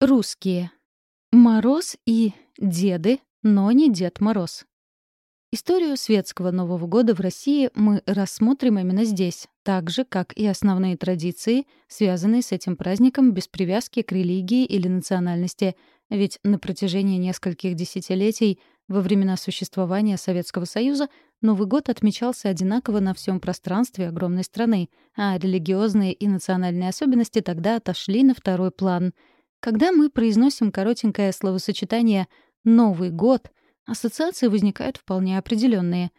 Русские. Мороз и деды, но не Дед Мороз. Историю светского Нового года в России мы рассмотрим именно здесь, так же, как и основные традиции, связанные с этим праздником без привязки к религии или национальности, ведь на протяжении нескольких десятилетий во времена существования Советского Союза Новый год отмечался одинаково на всем пространстве огромной страны, а религиозные и национальные особенности тогда отошли на второй план — когда мы произносим коротенькое словосочетание «Новый год», ассоциации возникают вполне определенные: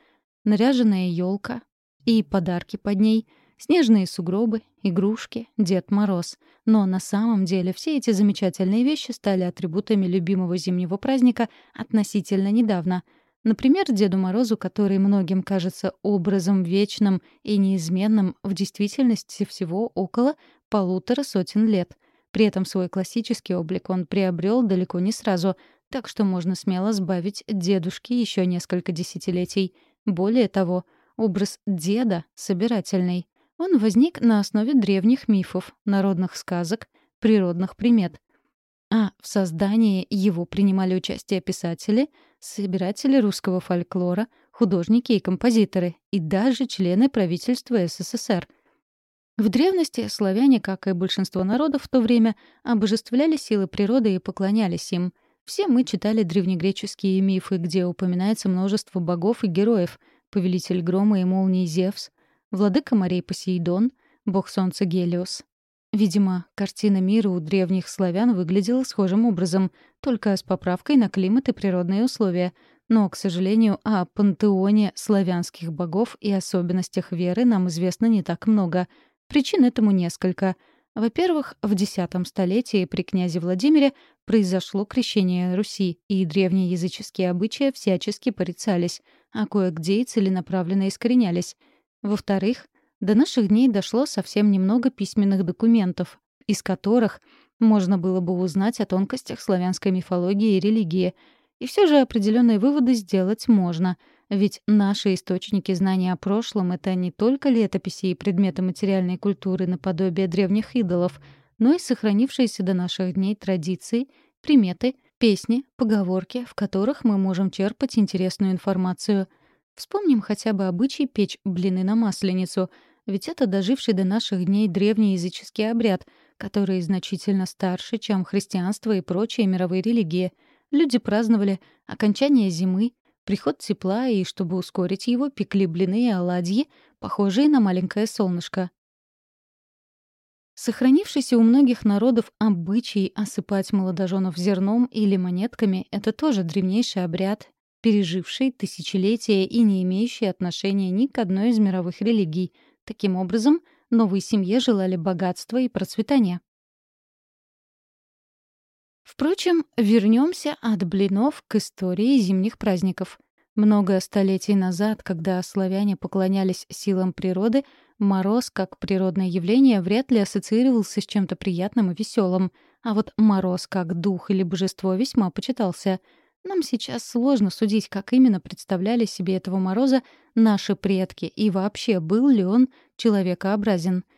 Наряженная елка и подарки под ней, снежные сугробы, игрушки, Дед Мороз. Но на самом деле все эти замечательные вещи стали атрибутами любимого зимнего праздника относительно недавно. Например, Деду Морозу, который многим кажется образом вечным и неизменным, в действительности всего около полутора сотен лет — при этом свой классический облик он приобрел далеко не сразу, так что можно смело сбавить дедушки еще несколько десятилетий. Более того, образ деда собирательный. Он возник на основе древних мифов, народных сказок, природных примет. А в создании его принимали участие писатели, собиратели русского фольклора, художники и композиторы, и даже члены правительства СССР — в древности славяне, как и большинство народов в то время, обожествляли силы природы и поклонялись им. Все мы читали древнегреческие мифы, где упоминается множество богов и героев — повелитель грома и молнии Зевс, владыка морей Посейдон, бог солнца Гелиос. Видимо, картина мира у древних славян выглядела схожим образом, только с поправкой на климат и природные условия. Но, к сожалению, о пантеоне славянских богов и особенностях веры нам известно не так много — Причин этому несколько. Во-первых, в X столетии при князе Владимире произошло крещение Руси, и древние языческие обычаи всячески порицались, а кое-где и целенаправленно искоренялись. Во-вторых, до наших дней дошло совсем немного письменных документов, из которых можно было бы узнать о тонкостях славянской мифологии и религии. И все же определенные выводы сделать можно — ведь наши источники знания о прошлом — это не только летописи и предметы материальной культуры наподобие древних идолов, но и сохранившиеся до наших дней традиции, приметы, песни, поговорки, в которых мы можем черпать интересную информацию. Вспомним хотя бы обычай печь блины на масленицу, ведь это доживший до наших дней древний языческий обряд, который значительно старше, чем христианство и прочие мировые религии. Люди праздновали окончание зимы, приход тепла и, чтобы ускорить его, пекли блины и оладьи, похожие на маленькое солнышко. Сохранившийся у многих народов обычай осыпать молодоженов зерном или монетками — это тоже древнейший обряд, переживший тысячелетия и не имеющий отношения ни к одной из мировых религий. Таким образом, новой семье желали богатства и процветания. Впрочем, вернемся от блинов к истории зимних праздников. Много столетий назад, когда славяне поклонялись силам природы, мороз как природное явление вряд ли ассоциировался с чем-то приятным и веселым, а вот мороз как дух или божество весьма почитался. Нам сейчас сложно судить, как именно представляли себе этого мороза наши предки и вообще был ли он человекообразен —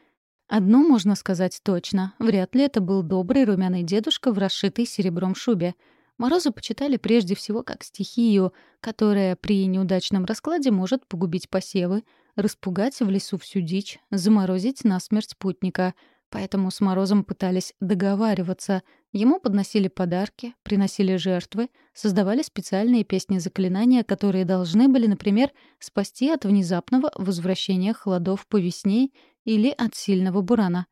Одно можно сказать точно. Вряд ли это был добрый румяный дедушка в расшитой серебром шубе. Морозу почитали прежде всего как стихию, которая при неудачном раскладе может погубить посевы, распугать в лесу всю дичь, заморозить насмерть путника. Поэтому с Морозом пытались договариваться. Ему подносили подарки, приносили жертвы, создавали специальные песни-заклинания, которые должны были, например, спасти от внезапного возвращения холодов по весне или от сильного бурана.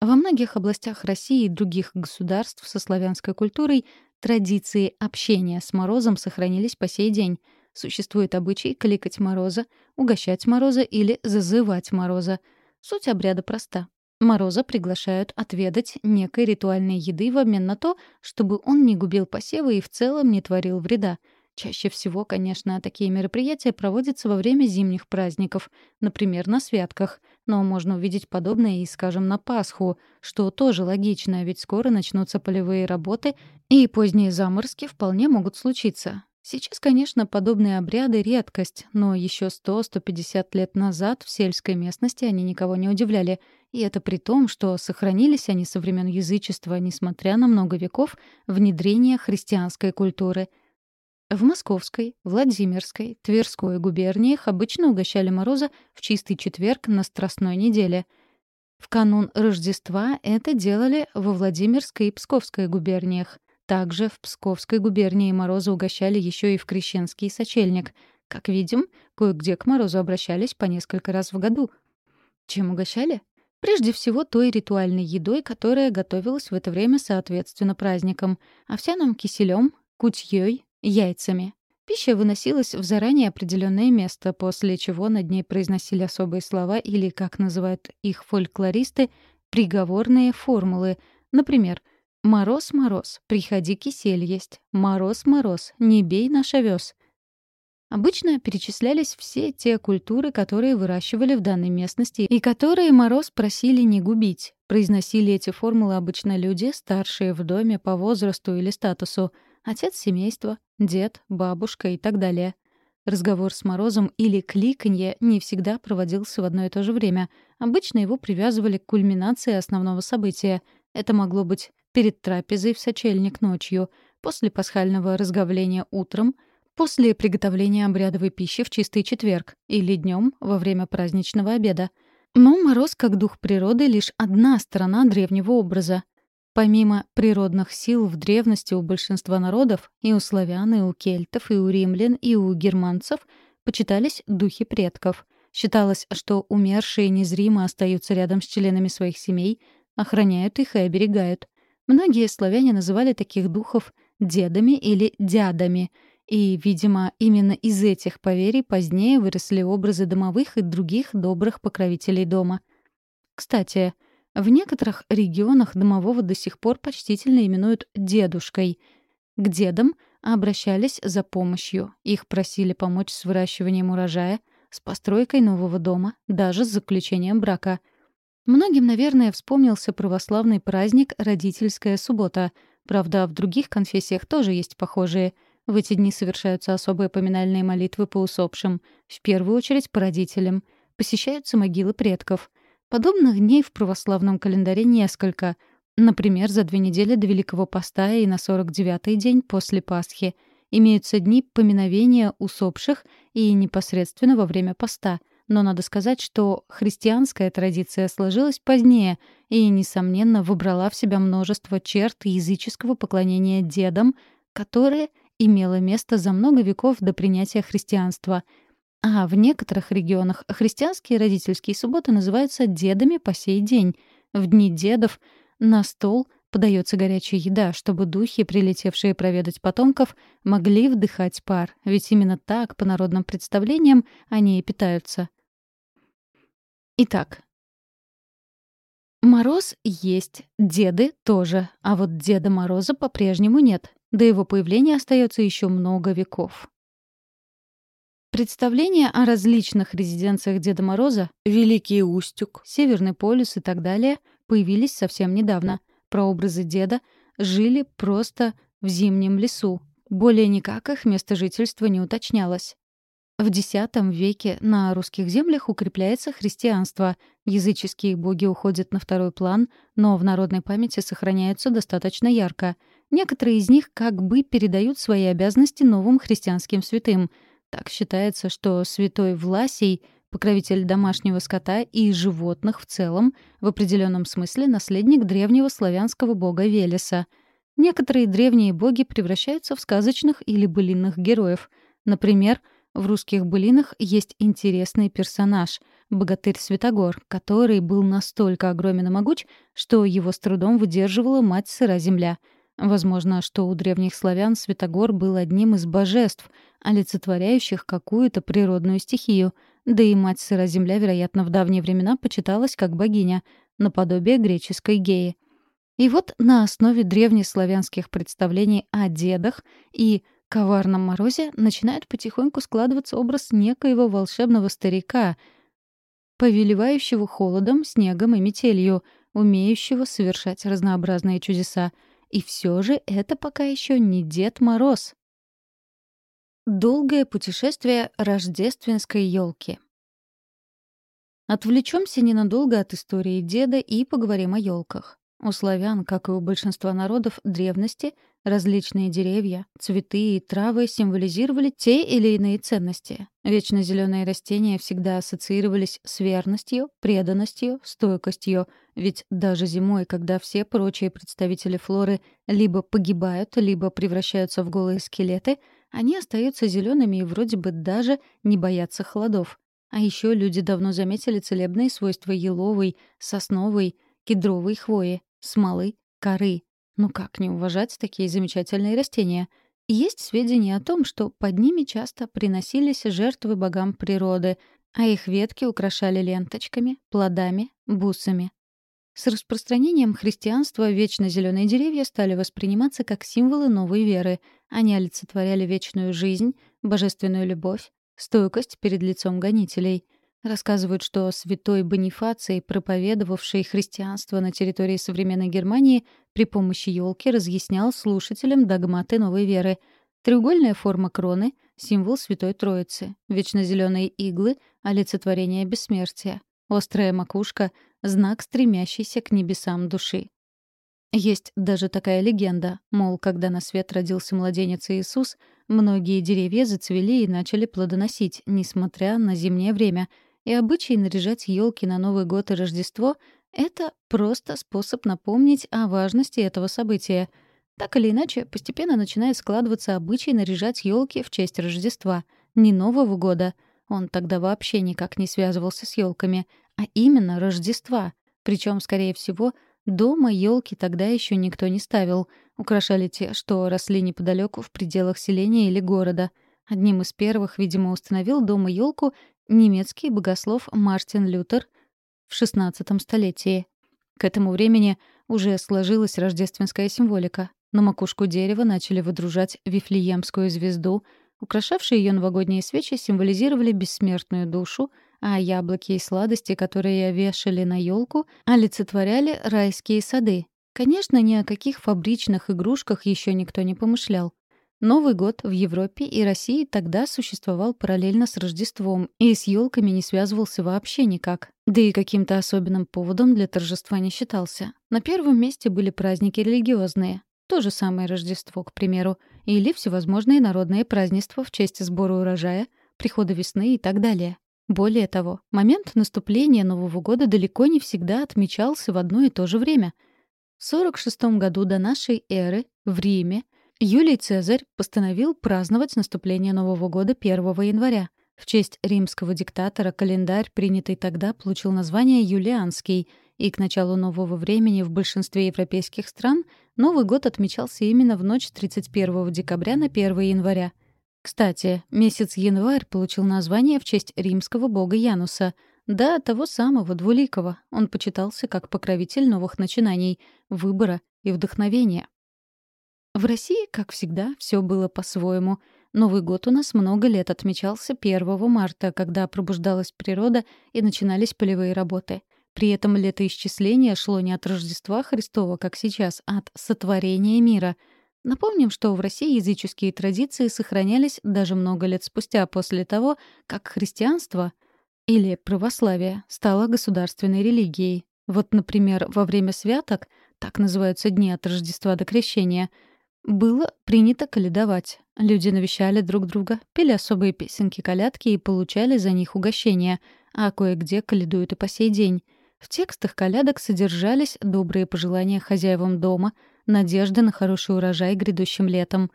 Во многих областях России и других государств со славянской культурой традиции общения с Морозом сохранились по сей день. Существует обычай кликать Мороза, угощать Мороза или зазывать Мороза. Суть обряда проста. Мороза приглашают отведать некой ритуальной еды в обмен на то, чтобы он не губил посевы и в целом не творил вреда — Чаще всего, конечно, такие мероприятия проводятся во время зимних праздников, например, на святках, но можно увидеть подобное и, скажем, на Пасху, что тоже логично, ведь скоро начнутся полевые работы, и поздние заморозки вполне могут случиться. Сейчас, конечно, подобные обряды — редкость, но еще 100-150 лет назад в сельской местности они никого не удивляли. И это при том, что сохранились они со времен язычества, несмотря на много веков внедрения христианской культуры. В Московской, Владимирской, Тверской губерниях обычно угощали Мороза в чистый четверг на Страстной неделе. В канун Рождества это делали во Владимирской и Псковской губерниях. Также в Псковской губернии Мороза угощали еще и в Крещенский сочельник. Как видим, кое-где к Морозу обращались по несколько раз в году. Чем угощали? Прежде всего той ритуальной едой, которая готовилась в это время соответственно праздникам. Овсяным киселем, кутьей, яйцами. Пища выносилась в заранее определенное место, после чего над ней произносили особые слова или, как называют их фольклористы, приговорные формулы. Например, — «Мороз, мороз, приходи кисель есть. Мороз, мороз, не бей наш овес». Обычно перечислялись все те культуры, которые выращивали в данной местности и которые Мороз просили не губить. Произносили эти формулы обычно люди, старшие в доме по возрасту или статусу, отец семейства, дед, бабушка и так далее. Разговор с Морозом или кликанье не всегда проводился в одно и то же время. Обычно его привязывали к кульминации основного события. Это могло быть перед трапезой в сочельник ночью, после пасхального разговления утром, после приготовления обрядовой пищи в чистый четверг или днем во время праздничного обеда. Но мороз как дух природы — лишь одна сторона древнего образа. Помимо природных сил в древности у большинства народов, и у славян, и у кельтов, и у римлян, и у германцев, почитались духи предков. Считалось, что умершие незримо остаются рядом с членами своих семей, охраняют их и оберегают. Многие славяне называли таких духов дедами или дядами, и, видимо, именно из этих поверий позднее выросли образы домовых и других добрых покровителей дома. Кстати, в некоторых регионах домового до сих пор почтительно именуют «дедушкой». К дедам обращались за помощью. Их просили помочь с выращиванием урожая, с постройкой нового дома, даже с заключением брака — Многим, наверное, вспомнился православный праздник «Родительская суббота». Правда, в других конфессиях тоже есть похожие. В эти дни совершаются особые поминальные молитвы по усопшим, в первую очередь по родителям. Посещаются могилы предков. Подобных дней в православном календаре несколько. Например, за две недели до Великого Поста и на 49-й день после Пасхи. Имеются дни поминовения усопших и непосредственно во время поста — но надо сказать, что христианская традиция сложилась позднее и, несомненно, выбрала в себя множество черт языческого поклонения дедам, которое имело место за много веков до принятия христианства. А в некоторых регионах христианские родительские субботы называются дедами по сей день. В дни дедов на стол подается горячая еда, чтобы духи, прилетевшие проведать потомков, могли вдыхать пар, ведь именно так, по народным представлениям, они и питаются. Итак, Мороз есть, деды тоже, а вот Деда Мороза по-прежнему нет. До его появления остается еще много веков. Представления о различных резиденциях Деда Мороза — Великий Устюг, Северный полюс и так далее — появились совсем недавно. Прообразы деда жили просто в зимнем лесу. Более никак их место жительства не уточнялось. В X веке на русских землях укрепляется христианство. Языческие боги уходят на второй план, но в народной памяти сохраняются достаточно ярко. Некоторые из них как бы передают свои обязанности новым христианским святым. Так считается, что святой Власий — покровитель домашнего скота и животных в целом, в определенном смысле наследник древнего славянского бога Велеса. Некоторые древние боги превращаются в сказочных или былинных героев. Например, — в русских былинах есть интересный персонаж — богатырь Святогор, который был настолько огромен и могуч, что его с трудом выдерживала мать сыра земля. Возможно, что у древних славян Святогор был одним из божеств, олицетворяющих какую-то природную стихию, да и мать сыра земля, вероятно, в давние времена почиталась как богиня, наподобие греческой геи. И вот на основе древнеславянских представлений о дедах и коварном морозе начинает потихоньку складываться образ некоего волшебного старика, повелевающего холодом, снегом и метелью, умеющего совершать разнообразные чудеса. И все же это пока еще не Дед Мороз. Долгое путешествие рождественской елки. Отвлечемся ненадолго от истории деда и поговорим о елках. У славян, как и у большинства народов древности, различные деревья, цветы и травы символизировали те или иные ценности. Вечно зеленые растения всегда ассоциировались с верностью, преданностью, стойкостью, ведь даже зимой, когда все прочие представители флоры либо погибают, либо превращаются в голые скелеты — они остаются зелеными и вроде бы даже не боятся холодов. А еще люди давно заметили целебные свойства еловой, сосновой, кедровой хвои, смолы, коры. Ну как не уважать такие замечательные растения? есть сведения о том, что под ними часто приносились жертвы богам природы, а их ветки украшали ленточками, плодами, бусами. С распространением христианства вечно зеленые деревья стали восприниматься как символы новой веры. Они олицетворяли вечную жизнь, божественную любовь, стойкость перед лицом гонителей. Рассказывают, что святой Бонифаций, проповедовавший христианство на территории современной Германии, при помощи елки разъяснял слушателям догматы новой веры. Треугольная форма кроны — символ Святой Троицы, вечно зеленые иглы — олицетворение бессмертия, острая макушка — знак стремящийся к небесам души. Есть даже такая легенда, мол, когда на свет родился младенец Иисус, многие деревья зацвели и начали плодоносить, несмотря на зимнее время, и обычай наряжать елки на Новый год и Рождество — это просто способ напомнить о важности этого события. Так или иначе, постепенно начинает складываться обычай наряжать елки в честь Рождества, не Нового года. Он тогда вообще никак не связывался с елками, а именно Рождества. Причем, скорее всего, дома елки тогда еще никто не ставил. Украшали те, что росли неподалеку в пределах селения или города. Одним из первых, видимо, установил дома елку немецкий богослов Мартин Лютер в XVI столетии. К этому времени уже сложилась рождественская символика. На макушку дерева начали выдружать Вифлеемскую звезду. Украшавшие ее новогодние свечи символизировали бессмертную душу — а яблоки и сладости, которые вешали на елку, олицетворяли райские сады. Конечно, ни о каких фабричных игрушках еще никто не помышлял. Новый год в Европе и России тогда существовал параллельно с Рождеством и с елками не связывался вообще никак. Да и каким-то особенным поводом для торжества не считался. На первом месте были праздники религиозные. То же самое Рождество, к примеру. Или всевозможные народные празднества в честь сбора урожая, прихода весны и так далее. Более того, момент наступления Нового года далеко не всегда отмечался в одно и то же время. В 46 году до нашей эры в Риме Юлий Цезарь постановил праздновать наступление Нового года 1 января. В честь римского диктатора календарь, принятый тогда, получил название Юлианский, и к началу нового времени в большинстве европейских стран Новый год отмечался именно в ночь 31 декабря на 1 января — кстати, месяц январь получил название в честь римского бога Януса, да, того самого, двуликого. Он почитался как покровитель новых начинаний, выбора и вдохновения. В России, как всегда, все было по-своему. Новый год у нас много лет отмечался 1 марта, когда пробуждалась природа и начинались полевые работы. При этом летоисчисление шло не от Рождества Христова, как сейчас, а от сотворения мира — Напомним, что в России языческие традиции сохранялись даже много лет спустя после того, как христианство или православие стало государственной религией. Вот, например, во время святок, так называются дни от Рождества до Крещения, было принято каледовать. Люди навещали друг друга, пели особые песенки-колядки и получали за них угощения, а кое-где каледуют и по сей день. В текстах колядок содержались добрые пожелания хозяевам дома — надежда на хороший урожай грядущим летом.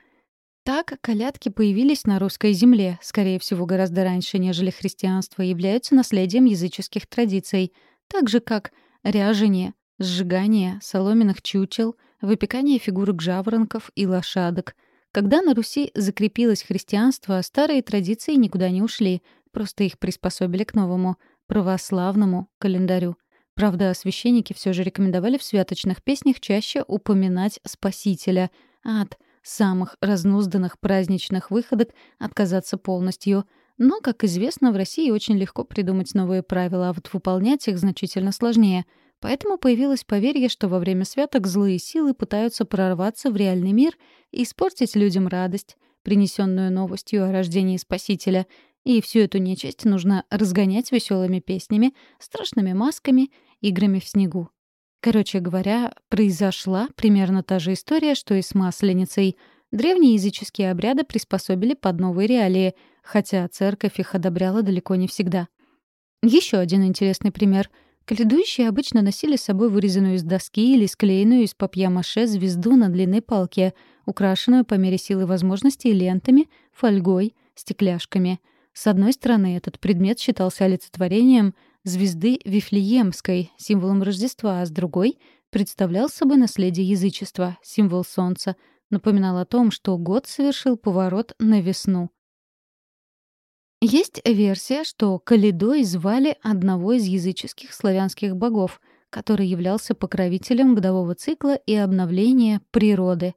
Так колядки появились на русской земле, скорее всего, гораздо раньше, нежели христианство, являются наследием языческих традиций, так же как ряжение, сжигание соломенных чучел, выпекание фигурок жаворонков и лошадок. Когда на Руси закрепилось христианство, старые традиции никуда не ушли, просто их приспособили к новому, православному календарю. Правда, священники все же рекомендовали в святочных песнях чаще упоминать Спасителя, а от самых разнузданных праздничных выходок отказаться полностью. Но, как известно, в России очень легко придумать новые правила, а вот выполнять их значительно сложнее. Поэтому появилось поверье, что во время святок злые силы пытаются прорваться в реальный мир и испортить людям радость, принесенную новостью о рождении Спасителя. И всю эту нечисть нужно разгонять веселыми песнями, страшными масками, играми в снегу. Короче говоря, произошла примерно та же история, что и с Масленицей. Древние языческие обряды приспособили под новые реалии, хотя церковь их одобряла далеко не всегда. Еще один интересный пример — Каледующие обычно носили с собой вырезанную из доски или склеенную из папья-маше звезду на длинной палке, украшенную по мере силы возможностей лентами, фольгой, стекляшками. С одной стороны, этот предмет считался олицетворением звезды Вифлеемской, символом Рождества, а с другой — представлял собой наследие язычества, символ солнца, напоминал о том, что год совершил поворот на весну. Есть версия, что Калидой звали одного из языческих славянских богов, который являлся покровителем годового цикла и обновления природы.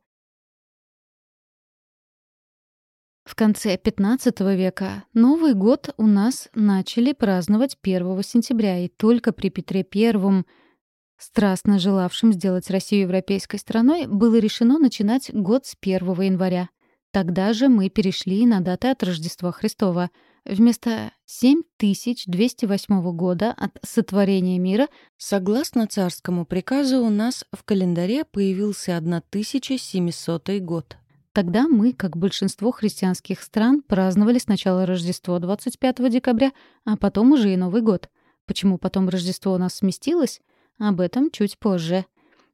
В конце XV века Новый год у нас начали праздновать 1 сентября, и только при Петре I, страстно желавшим сделать Россию европейской страной, было решено начинать год с 1 января. Тогда же мы перешли на даты от Рождества Христова — Вместо 7208 года от сотворения мира, согласно царскому приказу, у нас в календаре появился 1700 год. Тогда мы, как большинство христианских стран, праздновали сначала Рождество 25 декабря, а потом уже и Новый год. Почему потом Рождество у нас сместилось? Об этом чуть позже.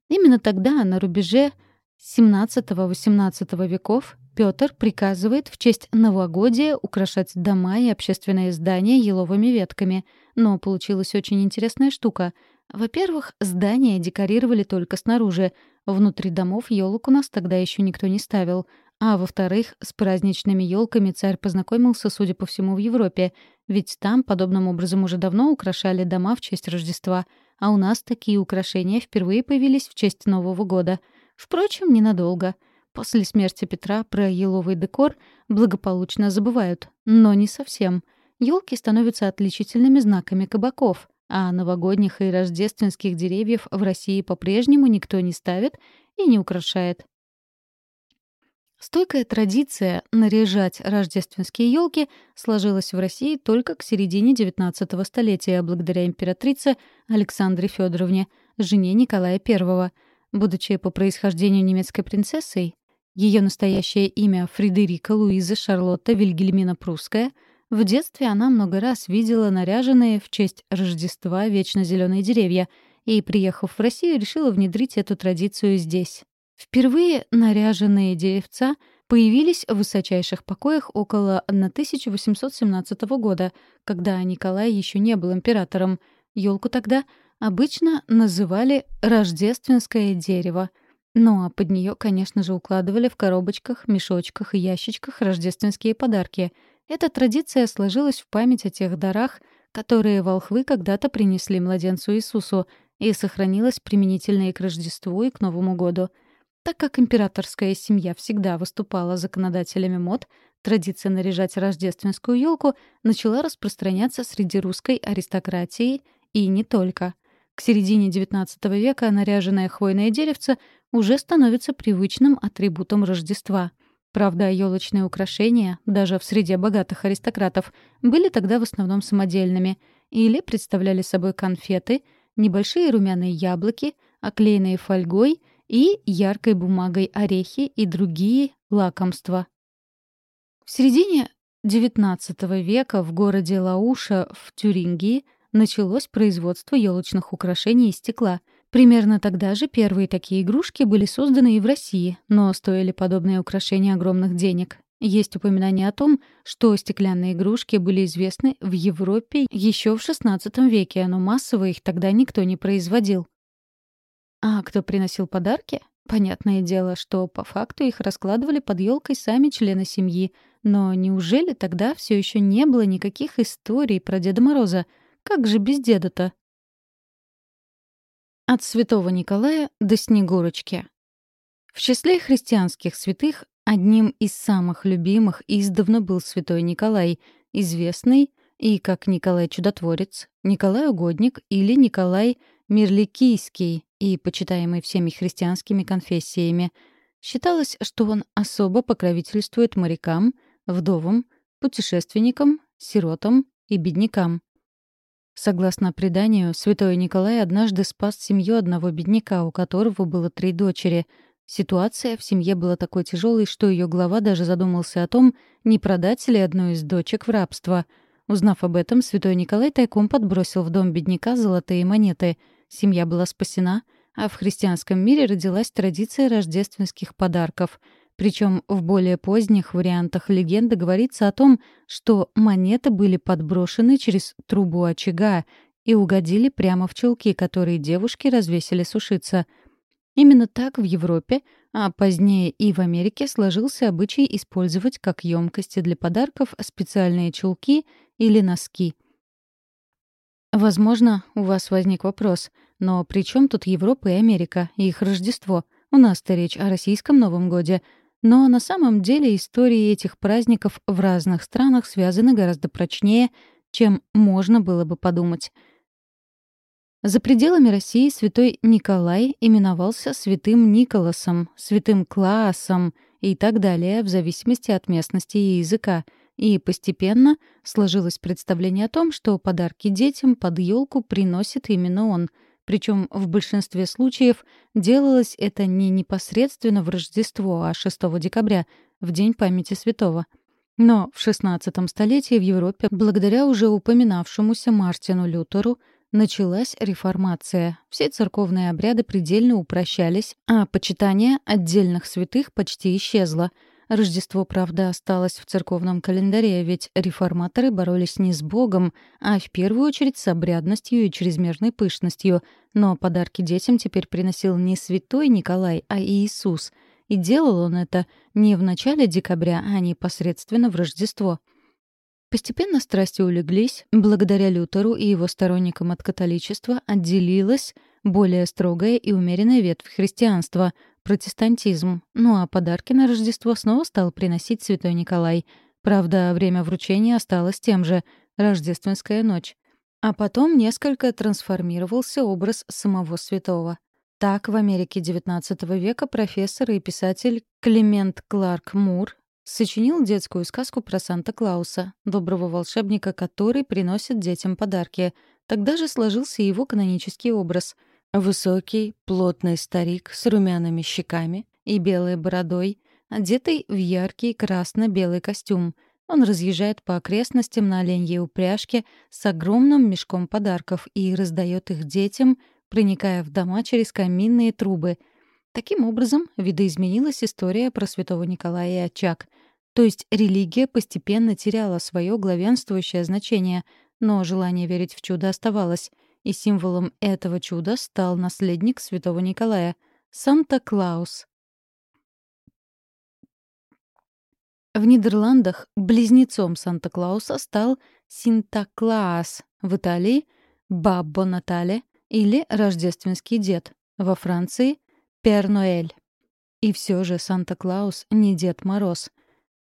Именно тогда, на рубеже 17-18 веков, Петр приказывает в честь новогодия украшать дома и общественные здания еловыми ветками. Но получилась очень интересная штука. Во-первых, здания декорировали только снаружи. Внутри домов елок у нас тогда еще никто не ставил. А во-вторых, с праздничными елками царь познакомился, судя по всему, в Европе. Ведь там подобным образом уже давно украшали дома в честь Рождества. А у нас такие украшения впервые появились в честь Нового года. Впрочем, ненадолго — После смерти Петра про еловый декор благополучно забывают, но не совсем. Елки становятся отличительными знаками кабаков, а новогодних и рождественских деревьев в России по-прежнему никто не ставит и не украшает. Стойкая традиция наряжать рождественские елки сложилась в России только к середине XIX столетия благодаря императрице Александре Федоровне, жене Николая I. Будучи по происхождению немецкой принцессой, ее настоящее имя Фредерика Луиза Шарлотта Вильгельмина Прусская. В детстве она много раз видела наряженные в честь Рождества вечно зеленые деревья и, приехав в Россию, решила внедрить эту традицию здесь. Впервые наряженные деревца появились в высочайших покоях около 1817 года, когда Николай еще не был императором. Елку тогда обычно называли «рождественское дерево», ну а под нее, конечно же, укладывали в коробочках, мешочках и ящичках рождественские подарки. Эта традиция сложилась в память о тех дарах, которые волхвы когда-то принесли младенцу Иисусу, и сохранилась применительно и к Рождеству, и к Новому году. Так как императорская семья всегда выступала законодателями мод, традиция наряжать рождественскую елку начала распространяться среди русской аристократии и не только. К середине XIX века наряженное хвойное деревце уже становится привычным атрибутом Рождества. Правда, елочные украшения, даже в среде богатых аристократов, были тогда в основном самодельными или представляли собой конфеты, небольшие румяные яблоки, оклеенные фольгой и яркой бумагой орехи и другие лакомства. В середине XIX века в городе Лауша в Тюрингии – началось производство елочных украшений из стекла. Примерно тогда же первые такие игрушки были созданы и в России, но стоили подобные украшения огромных денег. Есть упоминание о том, что стеклянные игрушки были известны в Европе еще в XVI веке, но массово их тогда никто не производил. А кто приносил подарки? Понятное дело, что по факту их раскладывали под елкой сами члены семьи. Но неужели тогда все еще не было никаких историй про Деда Мороза — как же без деда-то? От святого Николая до Снегурочки. В числе христианских святых одним из самых любимых издавна был святой Николай, известный и как Николай Чудотворец, Николай Угодник или Николай Мирликийский и почитаемый всеми христианскими конфессиями. Считалось, что он особо покровительствует морякам, вдовам, путешественникам, сиротам и беднякам. Согласно преданию, святой Николай однажды спас семью одного бедняка, у которого было три дочери. Ситуация в семье была такой тяжелой, что ее глава даже задумался о том, не продать ли одну из дочек в рабство. Узнав об этом, святой Николай тайком подбросил в дом бедняка золотые монеты. Семья была спасена, а в христианском мире родилась традиция рождественских подарков — причем в более поздних вариантах легенды говорится о том, что монеты были подброшены через трубу очага и угодили прямо в чулки, которые девушки развесили сушиться. Именно так в Европе, а позднее и в Америке сложился обычай использовать как емкости для подарков специальные чулки или носки. Возможно, у вас возник вопрос, но при чем тут Европа и Америка, их Рождество? У нас-то речь о российском Новом годе — но на самом деле истории этих праздников в разных странах связаны гораздо прочнее, чем можно было бы подумать. За пределами России святой Николай именовался святым Николасом, святым Клаасом и так далее, в зависимости от местности и языка. И постепенно сложилось представление о том, что подарки детям под елку приносит именно он — причем в большинстве случаев делалось это не непосредственно в Рождество, а 6 декабря, в День памяти святого. Но в XVI столетии в Европе, благодаря уже упоминавшемуся Мартину Лютеру, началась реформация. Все церковные обряды предельно упрощались, а почитание отдельных святых почти исчезло — Рождество, правда, осталось в церковном календаре, ведь реформаторы боролись не с Богом, а в первую очередь с обрядностью и чрезмерной пышностью. Но подарки детям теперь приносил не святой Николай, а Иисус. И делал он это не в начале декабря, а непосредственно в Рождество. Постепенно страсти улеглись, благодаря Лютеру и его сторонникам от католичества отделилась более строгая и умеренная ветвь христианства — протестантизм. Ну а подарки на Рождество снова стал приносить Святой Николай. Правда, время вручения осталось тем же — рождественская ночь. А потом несколько трансформировался образ самого святого. Так в Америке XIX века профессор и писатель Клемент Кларк Мур сочинил детскую сказку про Санта-Клауса, доброго волшебника, который приносит детям подарки. Тогда же сложился его канонический образ — Высокий, плотный старик с румяными щеками и белой бородой, одетый в яркий красно-белый костюм. Он разъезжает по окрестностям на оленьей упряжке с огромным мешком подарков и раздает их детям, проникая в дома через каминные трубы. Таким образом, видоизменилась история про святого Николая и очаг. То есть религия постепенно теряла свое главенствующее значение, но желание верить в чудо оставалось — и символом этого чуда стал наследник святого Николая — Санта-Клаус. В Нидерландах близнецом Санта-Клауса стал Синтаклаас, в Италии — Баббо Натале или Рождественский дед, во Франции — Перноэль. И все же Санта-Клаус не Дед Мороз.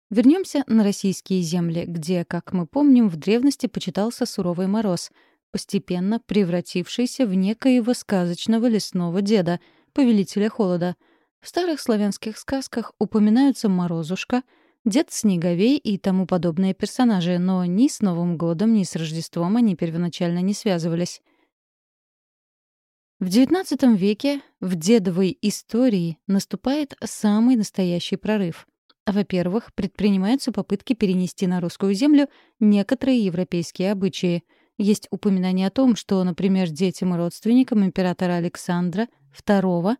Вернемся на российские земли, где, как мы помним, в древности почитался суровый мороз, постепенно превратившийся в некоего сказочного лесного деда, повелителя холода. В старых славянских сказках упоминаются Морозушка, Дед Снеговей и тому подобные персонажи, но ни с Новым годом, ни с Рождеством они первоначально не связывались. В XIX веке в дедовой истории наступает самый настоящий прорыв. Во-первых, предпринимаются попытки перенести на русскую землю некоторые европейские обычаи — есть упоминание о том, что, например, детям и родственникам императора Александра II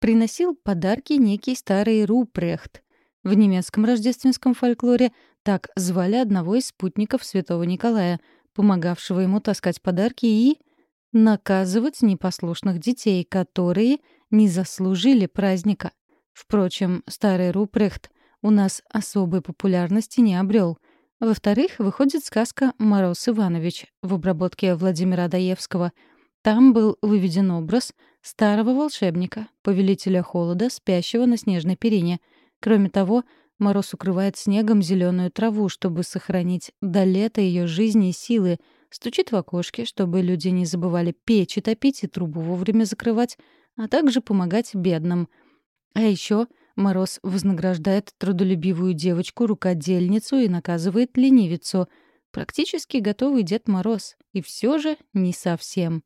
приносил подарки некий старый Рупрехт. В немецком рождественском фольклоре так звали одного из спутников святого Николая, помогавшего ему таскать подарки и наказывать непослушных детей, которые не заслужили праздника. Впрочем, старый Рупрехт у нас особой популярности не обрел — во-вторых, выходит сказка «Мороз Иванович» в обработке Владимира Даевского. Там был выведен образ старого волшебника, повелителя холода, спящего на снежной перине. Кроме того, Мороз укрывает снегом зеленую траву, чтобы сохранить до лета ее жизни и силы, стучит в окошки, чтобы люди не забывали печь и топить и трубу вовремя закрывать, а также помогать бедным. А еще Мороз вознаграждает трудолюбивую девочку-рукодельницу и наказывает ленивицу. Практически готовый Дед Мороз. И все же не совсем.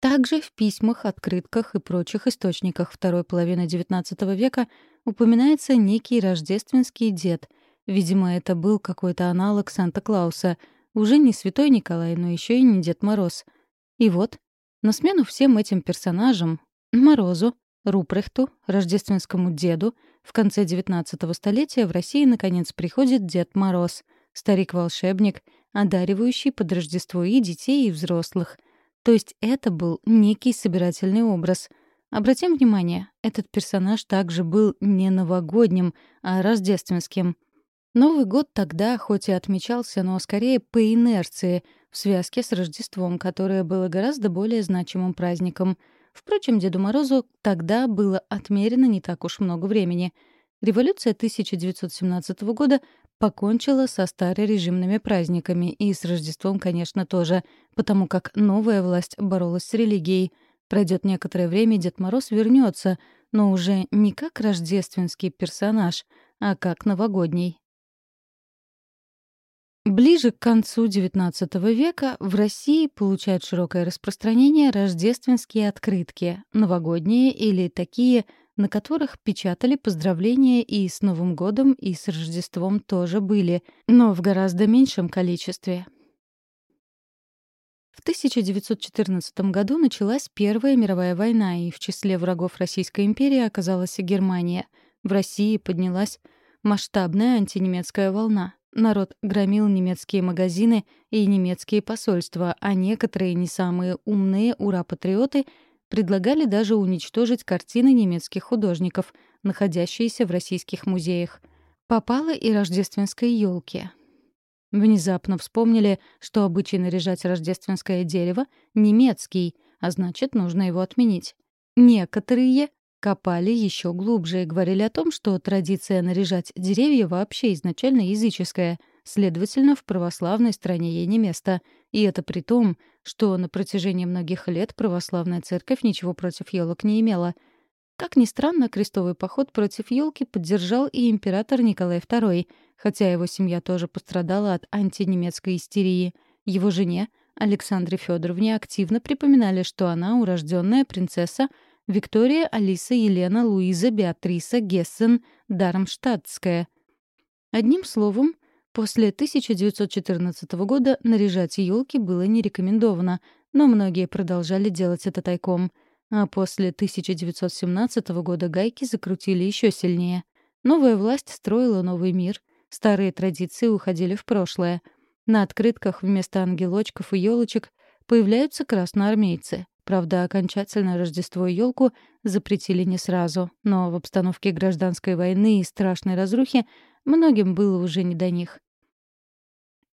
Также в письмах, открытках и прочих источниках второй половины XIX века упоминается некий рождественский дед. Видимо, это был какой-то аналог Санта-Клауса. Уже не Святой Николай, но еще и не Дед Мороз. И вот, на смену всем этим персонажам — Морозу, Рупрехту, рождественскому деду, в конце XIX столетия в России наконец приходит Дед Мороз, старик-волшебник, одаривающий под Рождество и детей, и взрослых. То есть это был некий собирательный образ. Обратим внимание, этот персонаж также был не новогодним, а рождественским. Новый год тогда хоть и отмечался, но скорее по инерции, в связке с Рождеством, которое было гораздо более значимым праздником — Впрочем, Деду Морозу тогда было отмерено не так уж много времени. Революция 1917 года покончила со старорежимными праздниками и с Рождеством, конечно, тоже, потому как новая власть боролась с религией. Пройдет некоторое время, Дед Мороз вернется, но уже не как рождественский персонаж, а как новогодний. Ближе к концу XIX века в России получают широкое распространение рождественские открытки, новогодние или такие, на которых печатали поздравления и с Новым годом, и с Рождеством тоже были, но в гораздо меньшем количестве. В 1914 году началась Первая мировая война, и в числе врагов Российской империи оказалась и Германия. В России поднялась масштабная антинемецкая волна. Народ громил немецкие магазины и немецкие посольства, а некоторые не самые умные ура-патриоты предлагали даже уничтожить картины немецких художников, находящиеся в российских музеях. Попало и рождественской елки. Внезапно вспомнили, что обычай наряжать рождественское дерево немецкий, а значит, нужно его отменить. Некоторые копали еще глубже и говорили о том, что традиция наряжать деревья вообще изначально языческая, следовательно, в православной стране ей не место. И это при том, что на протяжении многих лет православная церковь ничего против елок не имела. Как ни странно, крестовый поход против елки поддержал и император Николай II, хотя его семья тоже пострадала от антинемецкой истерии. Его жене, Александре Федоровне, активно припоминали, что она урожденная принцесса — Виктория Алиса Елена Луиза Беатриса Гессен Дармштадтская. Одним словом, после 1914 года наряжать елки было не рекомендовано, но многие продолжали делать это тайком. А после 1917 года гайки закрутили еще сильнее. Новая власть строила новый мир, старые традиции уходили в прошлое. На открытках вместо ангелочков и елочек появляются красноармейцы. Правда, окончательно Рождество и елку запретили не сразу, но в обстановке гражданской войны и страшной разрухи многим было уже не до них.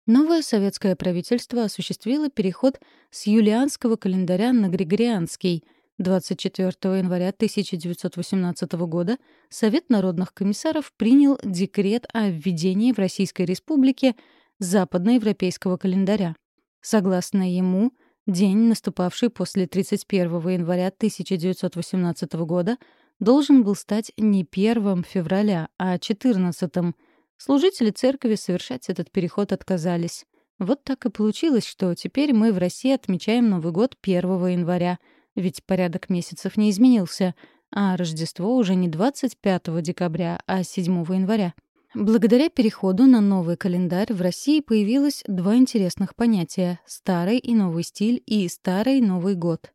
Новое советское правительство осуществило переход с юлианского календаря на григорианский. 24 января 1918 года Совет народных комиссаров принял декрет о введении в Российской Республике западноевропейского календаря. Согласно ему, День, наступавший после 31 января 1918 года, должен был стать не 1 февраля, а 14 -м. Служители церкви совершать этот переход отказались. Вот так и получилось, что теперь мы в России отмечаем Новый год 1 января, ведь порядок месяцев не изменился, а Рождество уже не 25 декабря, а 7 января. Благодаря переходу на новый календарь в России появилось два интересных понятия — старый и новый стиль и старый новый год.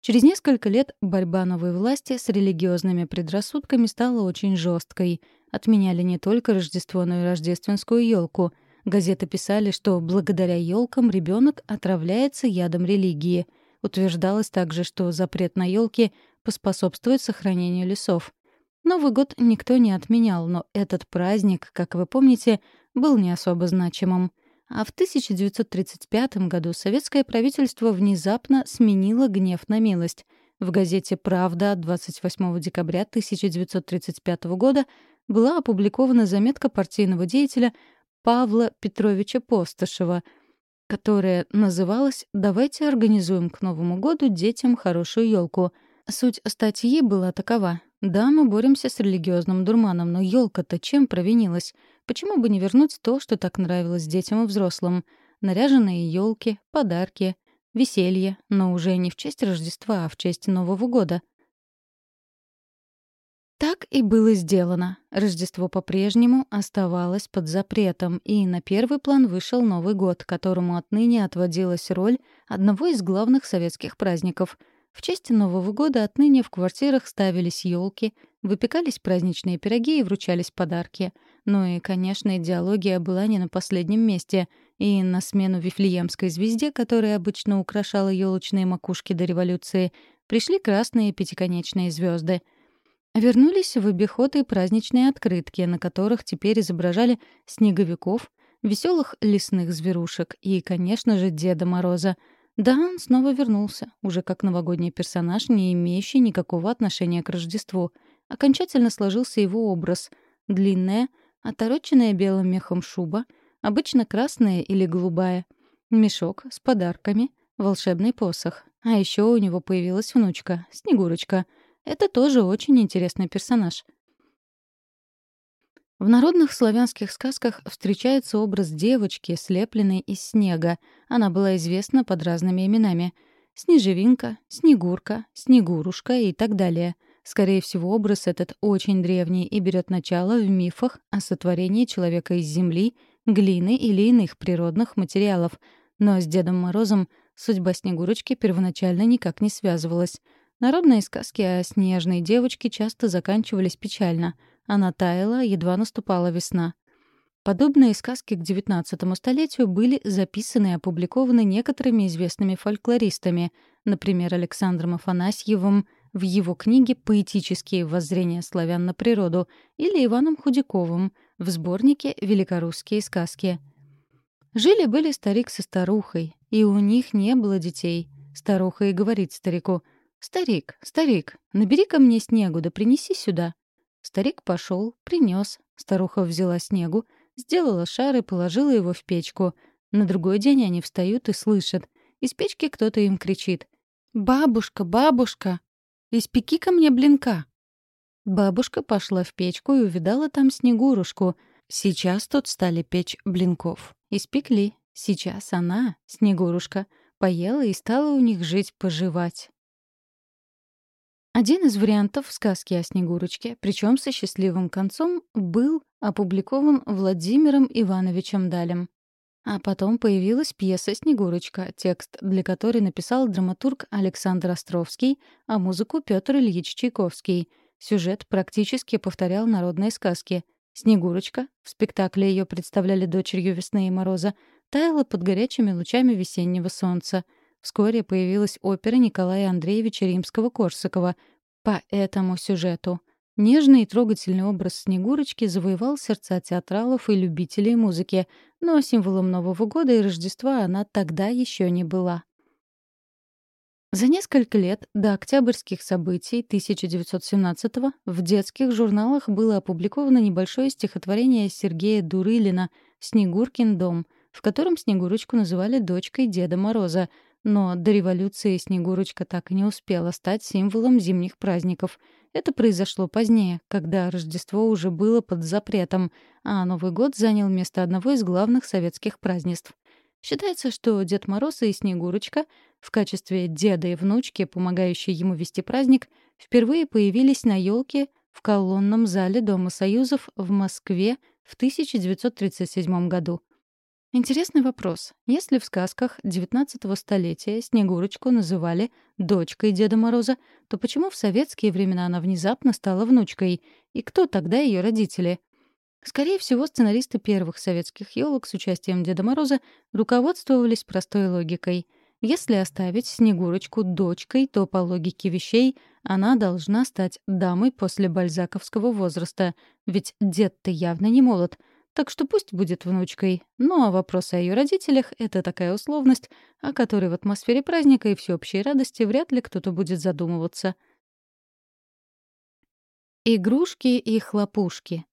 Через несколько лет борьба новой власти с религиозными предрассудками стала очень жесткой. Отменяли не только Рождество, но и рождественскую елку. Газеты писали, что благодаря елкам ребенок отравляется ядом религии. Утверждалось также, что запрет на елки поспособствует сохранению лесов. Новый год никто не отменял, но этот праздник, как вы помните, был не особо значимым. А в 1935 году советское правительство внезапно сменило гнев на милость. В газете «Правда» 28 декабря 1935 года была опубликована заметка партийного деятеля Павла Петровича Постышева, которая называлась «Давайте организуем к Новому году детям хорошую елку», Суть статьи была такова. Да, мы боремся с религиозным дурманом, но елка то чем провинилась? Почему бы не вернуть то, что так нравилось детям и взрослым? Наряженные елки, подарки, веселье, но уже не в честь Рождества, а в честь Нового года. Так и было сделано. Рождество по-прежнему оставалось под запретом, и на первый план вышел Новый год, которому отныне отводилась роль одного из главных советских праздников. В честь Нового года отныне в квартирах ставились елки, выпекались праздничные пироги и вручались подарки. Ну и, конечно, идеология была не на последнем месте, и на смену Вифлеемской звезде, которая обычно украшала елочные макушки до революции, пришли красные пятиконечные звезды — Вернулись в обиход и праздничные открытки, на которых теперь изображали снеговиков, веселых лесных зверушек и, конечно же, Деда Мороза. Да, он снова вернулся, уже как новогодний персонаж, не имеющий никакого отношения к Рождеству. Окончательно сложился его образ. Длинная, отороченная белым мехом шуба, обычно красная или голубая, мешок с подарками, волшебный посох. А еще у него появилась внучка, Снегурочка — это тоже очень интересный персонаж. В народных славянских сказках встречается образ девочки, слепленной из снега. Она была известна под разными именами. Снежевинка, Снегурка, Снегурушка и так далее. Скорее всего, образ этот очень древний и берет начало в мифах о сотворении человека из земли, глины или иных природных материалов. Но с Дедом Морозом судьба Снегурочки первоначально никак не связывалась — Народные сказки о снежной девочке часто заканчивались печально. Она таяла, едва наступала весна. Подобные сказки к XIX столетию были записаны и опубликованы некоторыми известными фольклористами, например, Александром Афанасьевым в его книге «Поэтические воззрения славян на природу» или Иваном Худяковым в сборнике «Великорусские сказки». Жили-были старик со старухой, и у них не было детей. Старуха и говорит старику — «Старик, старик, набери ко мне снегу, да принеси сюда». Старик пошел, принес. Старуха взяла снегу, сделала шар и положила его в печку. На другой день они встают и слышат. Из печки кто-то им кричит. «Бабушка, бабушка, испеки ко мне блинка». Бабушка пошла в печку и увидала там Снегурушку. Сейчас тут стали печь блинков. Испекли. Сейчас она, Снегурушка, поела и стала у них жить-поживать. Один из вариантов сказки о Снегурочке, причем со счастливым концом, был опубликован Владимиром Ивановичем Далем. А потом появилась пьеса «Снегурочка», текст для которой написал драматург Александр Островский, а музыку Петр Ильич Чайковский. Сюжет практически повторял народные сказки. Снегурочка, в спектакле ее представляли дочерью весны и мороза, таяла под горячими лучами весеннего солнца — Вскоре появилась опера Николая Андреевича Римского-Корсакова по этому сюжету. Нежный и трогательный образ Снегурочки завоевал сердца театралов и любителей музыки, но символом Нового года и Рождества она тогда еще не была. За несколько лет до октябрьских событий 1917-го в детских журналах было опубликовано небольшое стихотворение Сергея Дурылина «Снегуркин дом», в котором Снегурочку называли дочкой Деда Мороза — но до революции Снегурочка так и не успела стать символом зимних праздников. Это произошло позднее, когда Рождество уже было под запретом, а Новый год занял место одного из главных советских празднеств. Считается, что Дед Мороз и Снегурочка в качестве деда и внучки, помогающие ему вести праздник, впервые появились на елке в колонном зале Дома Союзов в Москве в 1937 году. Интересный вопрос. Если в сказках XIX столетия Снегурочку называли дочкой Деда Мороза, то почему в советские времена она внезапно стала внучкой? И кто тогда ее родители? Скорее всего, сценаристы первых советских елок с участием Деда Мороза руководствовались простой логикой. Если оставить Снегурочку дочкой, то по логике вещей она должна стать дамой после бальзаковского возраста, ведь дед-то явно не молод — так что пусть будет внучкой. Ну а вопрос о ее родителях — это такая условность, о которой в атмосфере праздника и всеобщей радости вряд ли кто-то будет задумываться. Игрушки и хлопушки.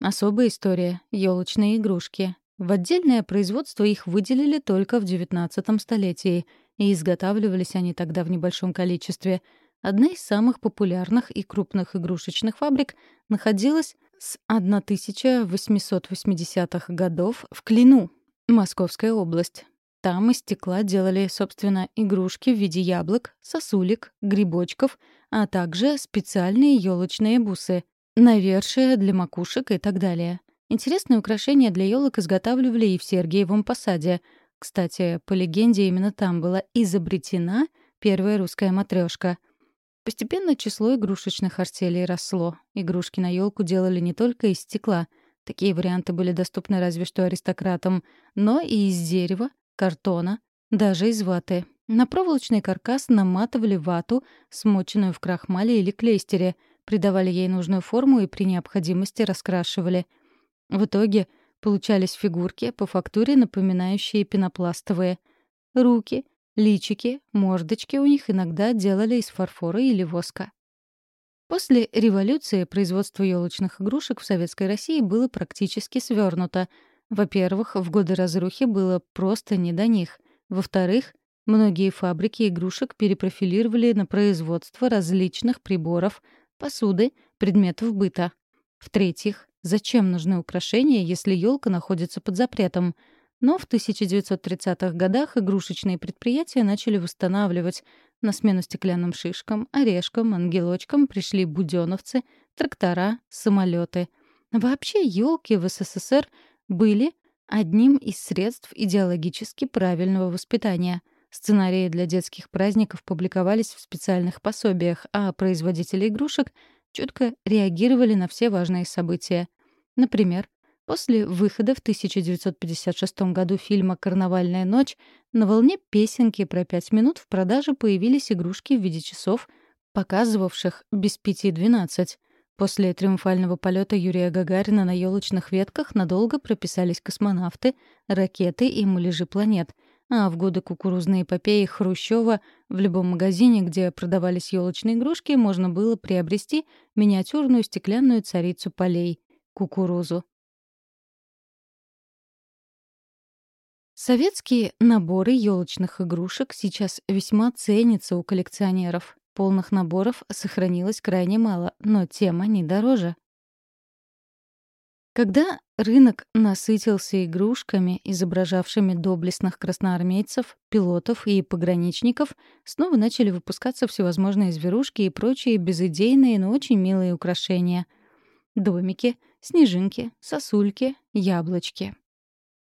Особая история — елочные игрушки. В отдельное производство их выделили только в XIX столетии, и изготавливались они тогда в небольшом количестве. Одна из самых популярных и крупных игрушечных фабрик находилась с 1880-х годов в Клину, Московская область. Там из стекла делали, собственно, игрушки в виде яблок, сосулек, грибочков, а также специальные елочные бусы, навершия для макушек и так далее. Интересные украшения для елок изготавливали и в Сергиевом посаде. Кстати, по легенде, именно там была изобретена первая русская матрешка. Постепенно число игрушечных артелей росло. Игрушки на елку делали не только из стекла. Такие варианты были доступны разве что аристократам, но и из дерева, картона, даже из ваты. На проволочный каркас наматывали вату, смоченную в крахмале или клейстере, придавали ей нужную форму и при необходимости раскрашивали. В итоге получались фигурки по фактуре, напоминающие пенопластовые. Руки, личики, мордочки у них иногда делали из фарфора или воска. После революции производство елочных игрушек в Советской России было практически свернуто — во-первых, в годы разрухи было просто не до них. Во-вторых, многие фабрики игрушек перепрофилировали на производство различных приборов, посуды, предметов быта. В-третьих, зачем нужны украшения, если елка находится под запретом? Но в 1930-х годах игрушечные предприятия начали восстанавливать. На смену стеклянным шишкам, орешкам, ангелочкам пришли буденовцы, трактора, самолеты. Вообще елки в СССР — были одним из средств идеологически правильного воспитания. Сценарии для детских праздников публиковались в специальных пособиях, а производители игрушек четко реагировали на все важные события. Например, после выхода в 1956 году фильма «Карнавальная ночь» на волне песенки про пять минут в продаже появились игрушки в виде часов, показывавших без пяти двенадцать. После триумфального полета Юрия Гагарина на елочных ветках надолго прописались космонавты, ракеты и муляжи планет. А в годы кукурузной эпопеи Хрущева в любом магазине, где продавались елочные игрушки, можно было приобрести миниатюрную стеклянную царицу полей — кукурузу. Советские наборы елочных игрушек сейчас весьма ценятся у коллекционеров. Полных наборов сохранилось крайне мало, но тема не дороже. Когда рынок насытился игрушками, изображавшими доблестных красноармейцев, пилотов и пограничников, снова начали выпускаться всевозможные зверушки и прочие безыдейные, но очень милые украшения. Домики, снежинки, сосульки, яблочки.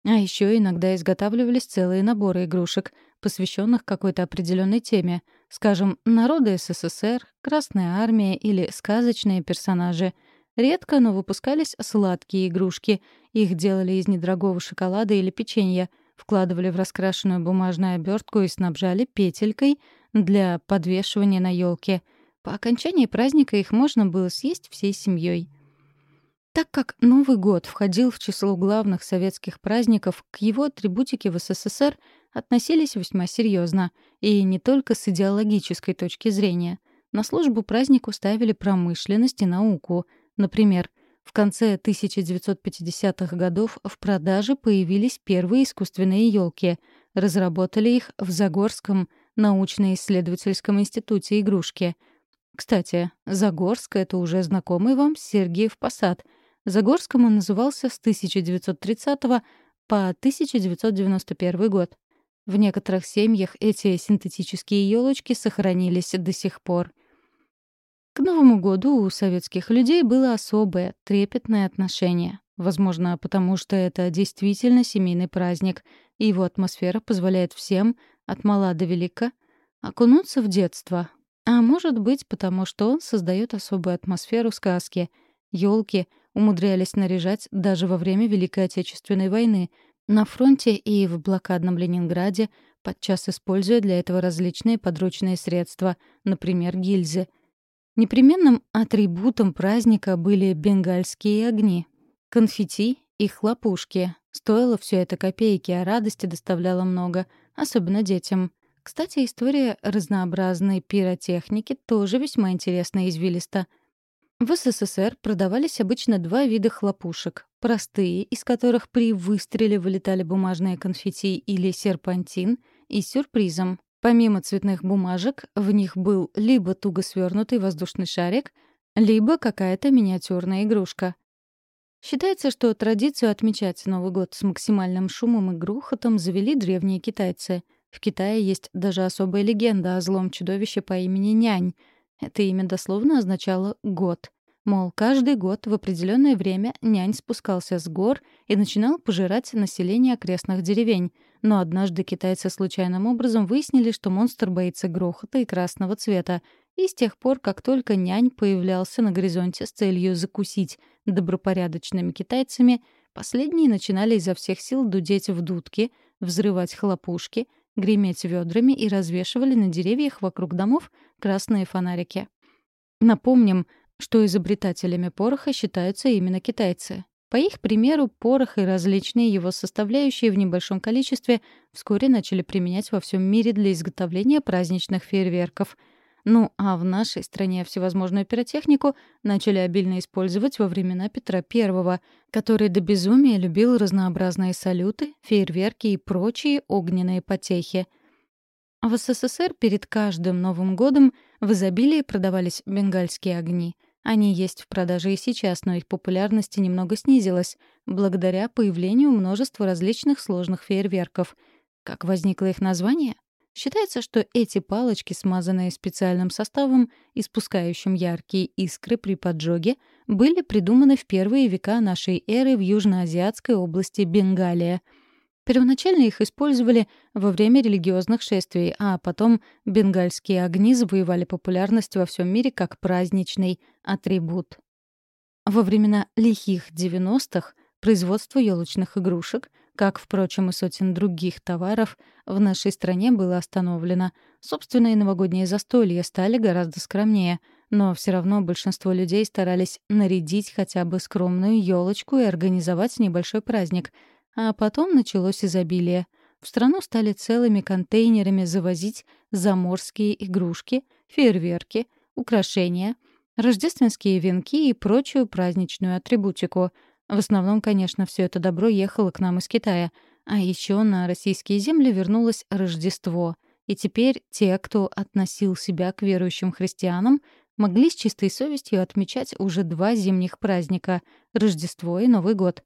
А еще иногда изготавливались целые наборы игрушек, посвященных какой-то определенной теме, скажем, народы СССР, Красная армия или сказочные персонажи. Редко, но выпускались сладкие игрушки. Их делали из недорогого шоколада или печенья, вкладывали в раскрашенную бумажную обертку и снабжали петелькой для подвешивания на елке. По окончании праздника их можно было съесть всей семьей. Так как Новый год входил в число главных советских праздников, к его атрибутике в СССР относились весьма серьезно, и не только с идеологической точки зрения. На службу празднику ставили промышленность и науку. Например, в конце 1950-х годов в продаже появились первые искусственные елки. Разработали их в Загорском научно-исследовательском институте игрушки. Кстати, Загорск — это уже знакомый вам Сергиев Посад — Загорскому назывался с 1930 по 1991 год. В некоторых семьях эти синтетические елочки сохранились до сих пор. К Новому году у советских людей было особое, трепетное отношение. Возможно, потому что это действительно семейный праздник, и его атмосфера позволяет всем, от мала до велика, окунуться в детство. А может быть, потому что он создает особую атмосферу сказки. Елки — умудрялись наряжать даже во время Великой Отечественной войны, на фронте и в блокадном Ленинграде, подчас используя для этого различные подручные средства, например, гильзы. Непременным атрибутом праздника были бенгальские огни, конфетти и хлопушки. Стоило все это копейки, а радости доставляло много, особенно детям. Кстати, история разнообразной пиротехники тоже весьма интересна и извилиста — в СССР продавались обычно два вида хлопушек. Простые, из которых при выстреле вылетали бумажные конфетти или серпантин, и сюрпризом. Помимо цветных бумажек, в них был либо туго свернутый воздушный шарик, либо какая-то миниатюрная игрушка. Считается, что традицию отмечать Новый год с максимальным шумом и грохотом завели древние китайцы. В Китае есть даже особая легенда о злом чудовище по имени Нянь. Это имя дословно означало «год». Мол, каждый год в определенное время нянь спускался с гор и начинал пожирать население окрестных деревень. Но однажды китайцы случайным образом выяснили, что монстр боится грохота и красного цвета. И с тех пор, как только нянь появлялся на горизонте с целью закусить добропорядочными китайцами, последние начинали изо всех сил дудеть в дудки, взрывать хлопушки, греметь ведрами и развешивали на деревьях вокруг домов красные фонарики. Напомним, что изобретателями пороха считаются именно китайцы. По их примеру, порох и различные его составляющие в небольшом количестве вскоре начали применять во всем мире для изготовления праздничных фейерверков. Ну, а в нашей стране всевозможную пиротехнику начали обильно использовать во времена Петра I, который до безумия любил разнообразные салюты, фейерверки и прочие огненные потехи — в СССР перед каждым Новым годом в изобилии продавались бенгальские огни. Они есть в продаже и сейчас, но их популярность немного снизилась, благодаря появлению множества различных сложных фейерверков. Как возникло их название? Считается, что эти палочки, смазанные специальным составом, испускающим яркие искры при поджоге, были придуманы в первые века нашей эры в южноазиатской области Бенгалия — Первоначально их использовали во время религиозных шествий, а потом бенгальские огни завоевали популярность во всем мире как праздничный атрибут. Во времена лихих 90-х производство елочных игрушек, как, впрочем, и сотен других товаров, в нашей стране было остановлено. Собственные новогодние застолья стали гораздо скромнее, но все равно большинство людей старались нарядить хотя бы скромную елочку и организовать небольшой праздник — а потом началось изобилие. В страну стали целыми контейнерами завозить заморские игрушки, фейерверки, украшения, рождественские венки и прочую праздничную атрибутику. В основном, конечно, все это добро ехало к нам из Китая. А еще на российские земли вернулось Рождество. И теперь те, кто относил себя к верующим христианам, могли с чистой совестью отмечать уже два зимних праздника — Рождество и Новый год.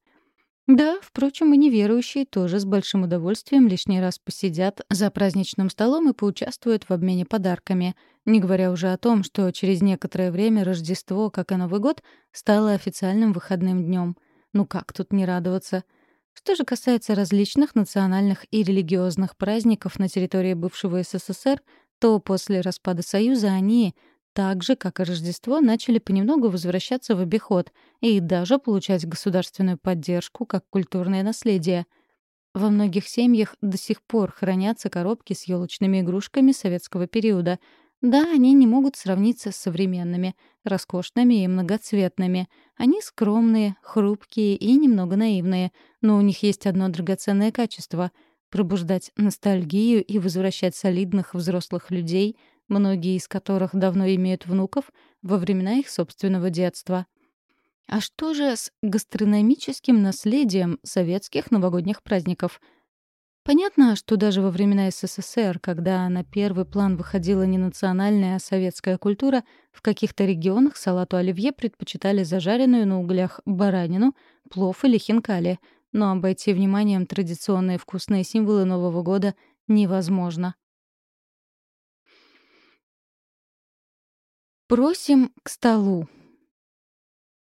Да, впрочем, и неверующие тоже с большим удовольствием лишний раз посидят за праздничным столом и поучаствуют в обмене подарками, не говоря уже о том, что через некоторое время Рождество, как и Новый год, стало официальным выходным днем. Ну как тут не радоваться? Что же касается различных национальных и религиозных праздников на территории бывшего СССР, то после распада Союза они так же, как и Рождество, начали понемногу возвращаться в обиход и даже получать государственную поддержку как культурное наследие. Во многих семьях до сих пор хранятся коробки с елочными игрушками советского периода. Да, они не могут сравниться с современными, роскошными и многоцветными. Они скромные, хрупкие и немного наивные, но у них есть одно драгоценное качество — пробуждать ностальгию и возвращать солидных взрослых людей — многие из которых давно имеют внуков, во времена их собственного детства. А что же с гастрономическим наследием советских новогодних праздников? Понятно, что даже во времена СССР, когда на первый план выходила не национальная, а советская культура, в каких-то регионах салату оливье предпочитали зажаренную на углях баранину, плов или хинкали, но обойти вниманием традиционные вкусные символы Нового года невозможно. Просим к столу.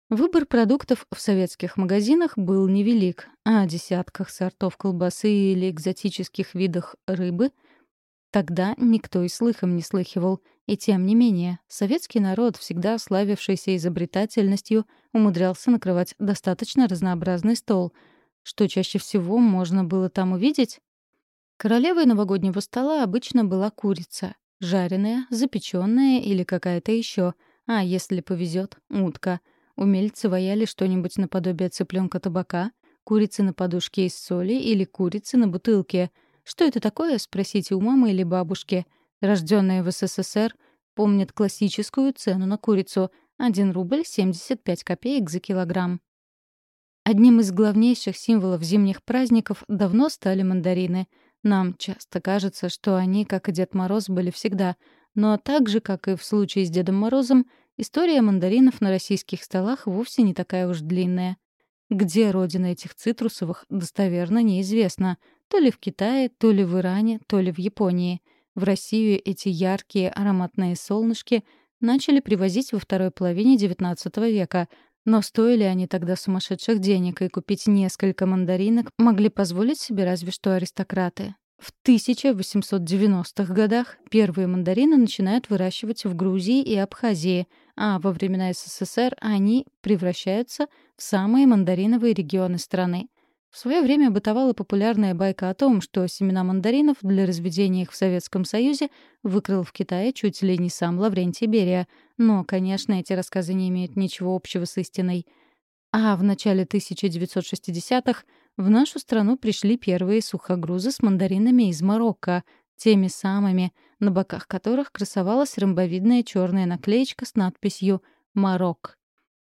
Выбор продуктов в советских магазинах был невелик, а о десятках сортов колбасы или экзотических видах рыбы тогда никто и слыхом не слыхивал. И тем не менее, советский народ, всегда славившийся изобретательностью, умудрялся накрывать достаточно разнообразный стол. Что чаще всего можно было там увидеть? Королевой новогоднего стола обычно была курица, Жареная, запеченная или какая-то еще. А если повезет, утка. Умельцы ваяли что-нибудь наподобие цыпленка табака, курицы на подушке из соли или курицы на бутылке. Что это такое, спросите у мамы или бабушки. Рожденные в СССР помнят классическую цену на курицу — 1 рубль 75 копеек за килограмм. Одним из главнейших символов зимних праздников давно стали мандарины — Нам часто кажется, что они, как и Дед Мороз, были всегда. Но так же, как и в случае с Дедом Морозом, история мандаринов на российских столах вовсе не такая уж длинная. Где родина этих цитрусовых, достоверно неизвестно. То ли в Китае, то ли в Иране, то ли в Японии. В Россию эти яркие ароматные солнышки начали привозить во второй половине XIX века, но стоили они тогда сумасшедших денег, и купить несколько мандаринок могли позволить себе разве что аристократы. В 1890-х годах первые мандарины начинают выращивать в Грузии и Абхазии, а во времена СССР они превращаются в самые мандариновые регионы страны. В свое время бытовала популярная байка о том, что семена мандаринов для разведения их в Советском Союзе выкрал в Китае чуть ли не сам Лаврентий Берия. Но, конечно, эти рассказы не имеют ничего общего с истиной. А в начале 1960-х в нашу страну пришли первые сухогрузы с мандаринами из Марокко, теми самыми, на боках которых красовалась ромбовидная черная наклеечка с надписью «Марок».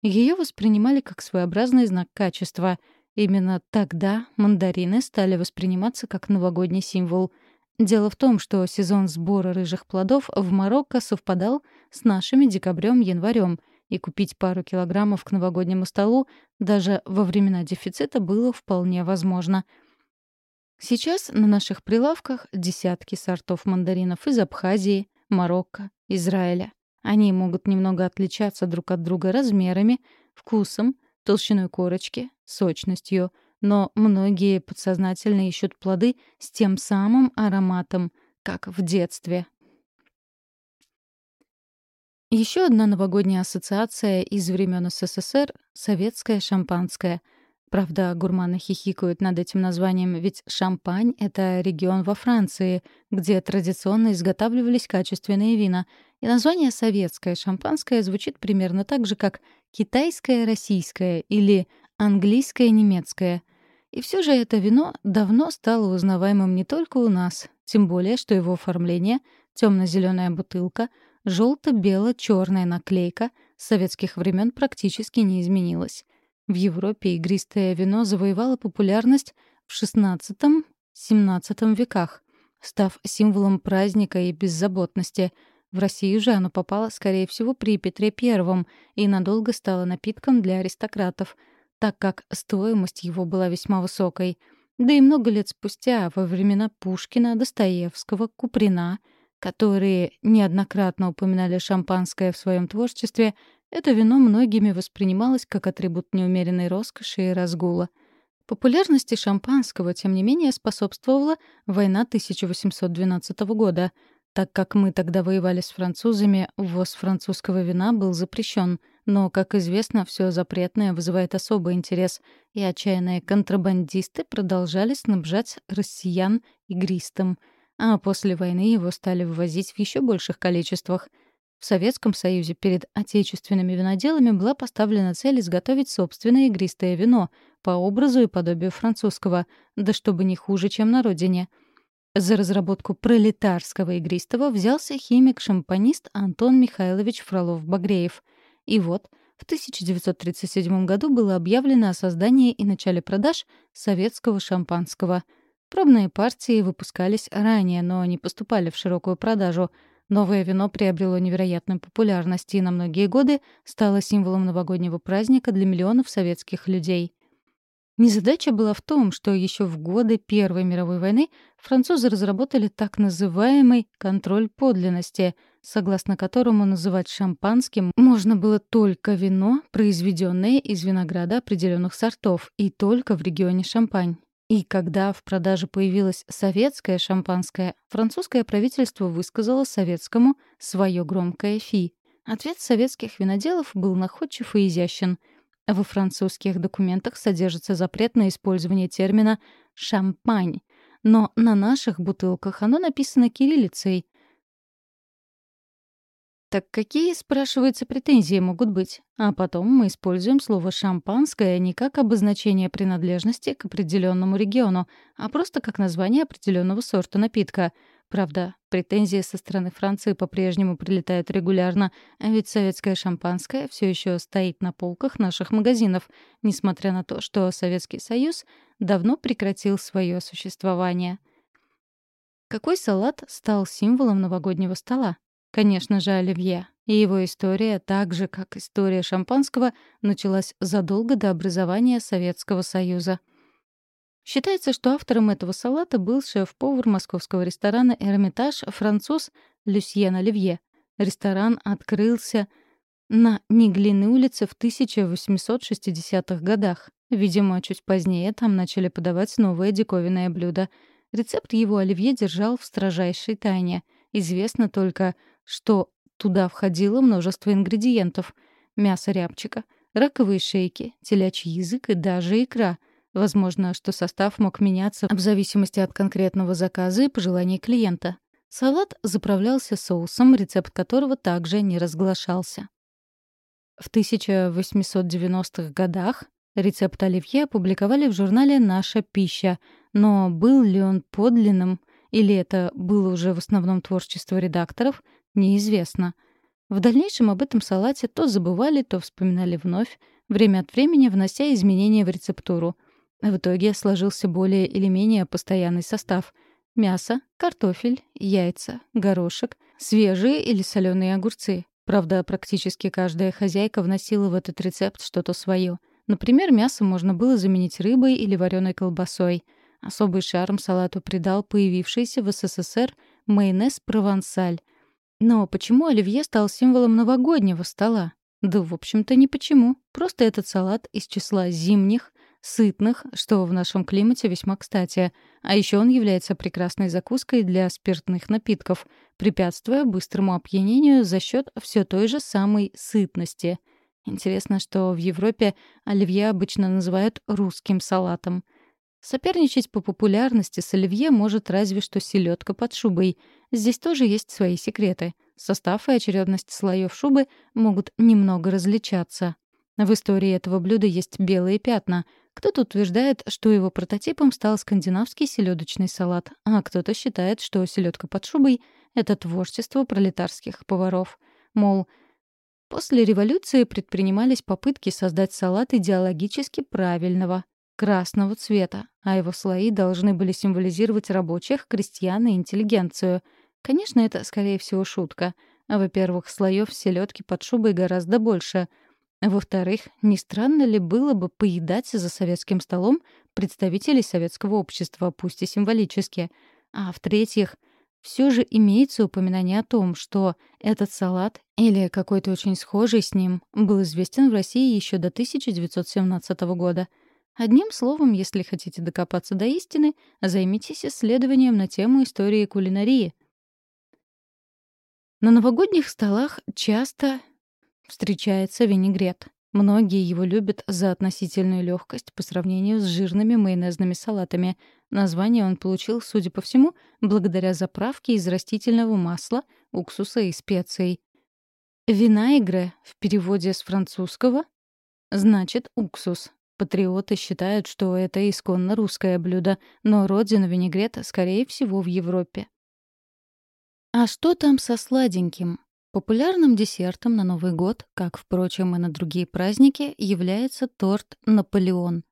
Ее воспринимали как своеобразный знак качества — Именно тогда мандарины стали восприниматься как новогодний символ. Дело в том, что сезон сбора рыжих плодов в Марокко совпадал с нашими декабрем-январем, и купить пару килограммов к новогоднему столу даже во времена дефицита было вполне возможно. Сейчас на наших прилавках десятки сортов мандаринов из Абхазии, Марокко, Израиля. Они могут немного отличаться друг от друга размерами, вкусом, толщиной корочки, сочностью, но многие подсознательно ищут плоды с тем самым ароматом, как в детстве. Еще одна новогодняя ассоциация из времен СССР — советское шампанское. Правда, гурманы хихикают над этим названием, ведь Шампань — это регион во Франции, где традиционно изготавливались качественные вина, и название «советское шампанское» звучит примерно так же, как «китайское российское» или «английское немецкое». И все же это вино давно стало узнаваемым не только у нас, тем более, что его оформление — темно-зеленая бутылка, желто-бело-черная наклейка — с советских времен практически не изменилось. В Европе игристое вино завоевало популярность в XVI-XVII веках, став символом праздника и беззаботности — в Россию же оно попало, скорее всего, при Петре I и надолго стало напитком для аристократов, так как стоимость его была весьма высокой. Да и много лет спустя, во времена Пушкина, Достоевского, Куприна, которые неоднократно упоминали шампанское в своем творчестве, это вино многими воспринималось как атрибут неумеренной роскоши и разгула. Популярности шампанского, тем не менее, способствовала война 1812 года — так как мы тогда воевали с французами, ввоз французского вина был запрещен, но, как известно, все запретное вызывает особый интерес, и отчаянные контрабандисты продолжали снабжать россиян игристым, а после войны его стали ввозить в еще больших количествах. В Советском Союзе перед отечественными виноделами была поставлена цель изготовить собственное игристое вино по образу и подобию французского, да чтобы не хуже, чем на родине — за разработку пролетарского игристого взялся химик-шампанист Антон Михайлович Фролов-Багреев. И вот, в 1937 году было объявлено о создании и начале продаж советского шампанского. Пробные партии выпускались ранее, но не поступали в широкую продажу. Новое вино приобрело невероятную популярность и на многие годы стало символом новогоднего праздника для миллионов советских людей — Незадача была в том, что еще в годы Первой мировой войны французы разработали так называемый контроль подлинности, согласно которому называть шампанским можно было только вино, произведенное из винограда определенных сортов, и только в регионе Шампань. И когда в продаже появилось советское шампанское, французское правительство высказало советскому свое громкое «фи». Ответ советских виноделов был находчив и изящен — во французских документах содержится запрет на использование термина «шампань», но на наших бутылках оно написано кириллицей. Так какие, спрашивается, претензии могут быть? А потом мы используем слово «шампанское» не как обозначение принадлежности к определенному региону, а просто как название определенного сорта напитка — Правда, претензии со стороны Франции по-прежнему прилетают регулярно, а ведь советское шампанское все еще стоит на полках наших магазинов, несмотря на то, что Советский Союз давно прекратил свое существование. Какой салат стал символом новогоднего стола? Конечно же, оливье. И его история, так же как история шампанского, началась задолго до образования Советского Союза. Считается, что автором этого салата был шеф-повар московского ресторана «Эрмитаж» француз Люсьен Оливье. Ресторан открылся на Неглинной улице в 1860-х годах. Видимо, чуть позднее там начали подавать новое диковинное блюдо. Рецепт его оливье держал в строжайшей тайне. Известно только, что туда входило множество ингредиентов. Мясо рябчика, раковые шейки, телячий язык и даже икра. Возможно, что состав мог меняться в зависимости от конкретного заказа и пожеланий клиента. Салат заправлялся соусом, рецепт которого также не разглашался. В 1890-х годах рецепт оливье опубликовали в журнале «Наша пища», но был ли он подлинным или это было уже в основном творчество редакторов, неизвестно. В дальнейшем об этом салате то забывали, то вспоминали вновь, время от времени внося изменения в рецептуру. В итоге сложился более или менее постоянный состав — мясо, картофель, яйца, горошек, свежие или соленые огурцы, Правда, практически каждая хозяйка вносила в этот рецепт что-то свое. Например, мясо можно было заменить рыбой или вареной колбасой. Особый шарм салату придал появившийся в СССР майонез «Провансаль». Но почему оливье стал символом новогоднего стола? Да, в общем-то, не почему. Просто этот салат из числа зимних, сытных, что в нашем климате весьма кстати. А еще он является прекрасной закуской для спиртных напитков, препятствуя быстрому опьянению за счет все той же самой сытности. Интересно, что в Европе оливье обычно называют русским салатом. Соперничать по популярности с оливье может разве что селедка под шубой. Здесь тоже есть свои секреты. Состав и очередность слоев шубы могут немного различаться. В истории этого блюда есть белые пятна — кто-то утверждает, что его прототипом стал скандинавский селедочный салат, а кто-то считает, что селедка под шубой — это творчество пролетарских поваров. Мол, после революции предпринимались попытки создать салат идеологически правильного, красного цвета, а его слои должны были символизировать рабочих, крестьян и интеллигенцию. Конечно, это, скорее всего, шутка. Во-первых, слоев селедки под шубой гораздо больше — во-вторых, не странно ли было бы поедать за советским столом представителей советского общества, пусть и символически? А в-третьих, все же имеется упоминание о том, что этот салат или какой-то очень схожий с ним был известен в России еще до 1917 года. Одним словом, если хотите докопаться до истины, займитесь исследованием на тему истории кулинарии. На новогодних столах часто встречается винегрет. Многие его любят за относительную легкость по сравнению с жирными майонезными салатами. Название он получил, судя по всему, благодаря заправке из растительного масла, уксуса и специй. Винайгре в переводе с французского значит «уксус». Патриоты считают, что это исконно русское блюдо, но родина винегрета, скорее всего, в Европе. А что там со сладеньким? Популярным десертом на Новый год, как, впрочем, и на другие праздники, является торт «Наполеон».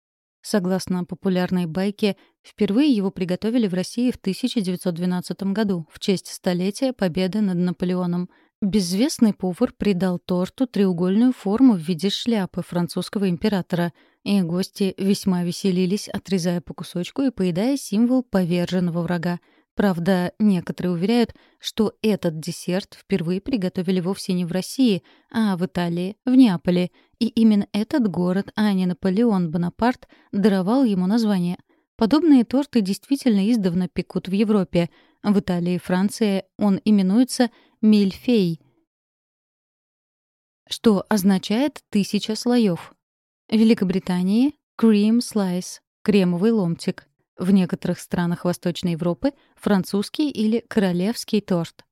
Согласно популярной байке, впервые его приготовили в России в 1912 году в честь столетия победы над Наполеоном. Безвестный повар придал торту треугольную форму в виде шляпы французского императора, и гости весьма веселились, отрезая по кусочку и поедая символ поверженного врага — Правда, некоторые уверяют, что этот десерт впервые приготовили вовсе не в России, а в Италии, в Неаполе. И именно этот город, а не Наполеон Бонапарт, даровал ему название. Подобные торты действительно издавна пекут в Европе. В Италии и Франции он именуется «мильфей», что означает «тысяча слоев». Великобритании — «cream slice» — кремовый ломтик — в некоторых странах Восточной Европы — французский или королевский торт.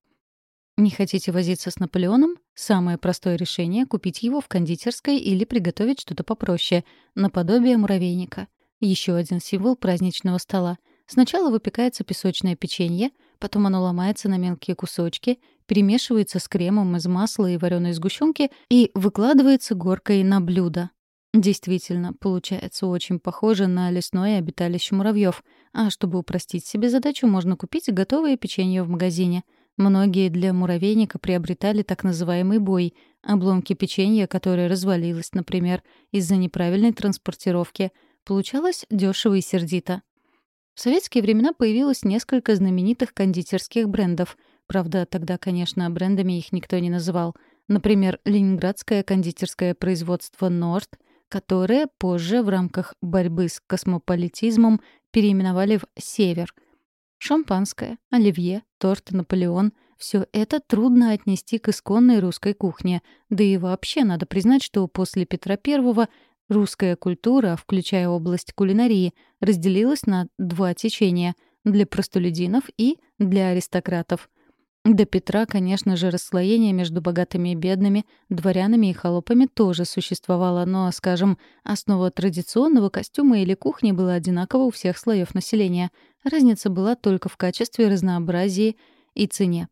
Не хотите возиться с Наполеоном? Самое простое решение — купить его в кондитерской или приготовить что-то попроще, наподобие муравейника. Еще один символ праздничного стола. Сначала выпекается песочное печенье, потом оно ломается на мелкие кусочки, перемешивается с кремом из масла и вареной сгущенки и выкладывается горкой на блюдо. Действительно, получается очень похоже на лесное обиталище муравьев. А чтобы упростить себе задачу, можно купить готовое печенье в магазине. Многие для муравейника приобретали так называемый бой — обломки печенья, которое развалилось, например, из-за неправильной транспортировки. Получалось дешево и сердито. В советские времена появилось несколько знаменитых кондитерских брендов. Правда, тогда, конечно, брендами их никто не называл. Например, ленинградское кондитерское производство «Норд», которое позже в рамках борьбы с космополитизмом переименовали в «Север». Шампанское, оливье, торт «Наполеон» — все это трудно отнести к исконной русской кухне. Да и вообще надо признать, что после Петра I русская культура, включая область кулинарии, разделилась на два течения — для простолюдинов и для аристократов — до Петра, конечно же, расслоение между богатыми и бедными, дворянами и холопами тоже существовало, но, скажем, основа традиционного костюма или кухни была одинакова у всех слоев населения. Разница была только в качестве, разнообразии и цене.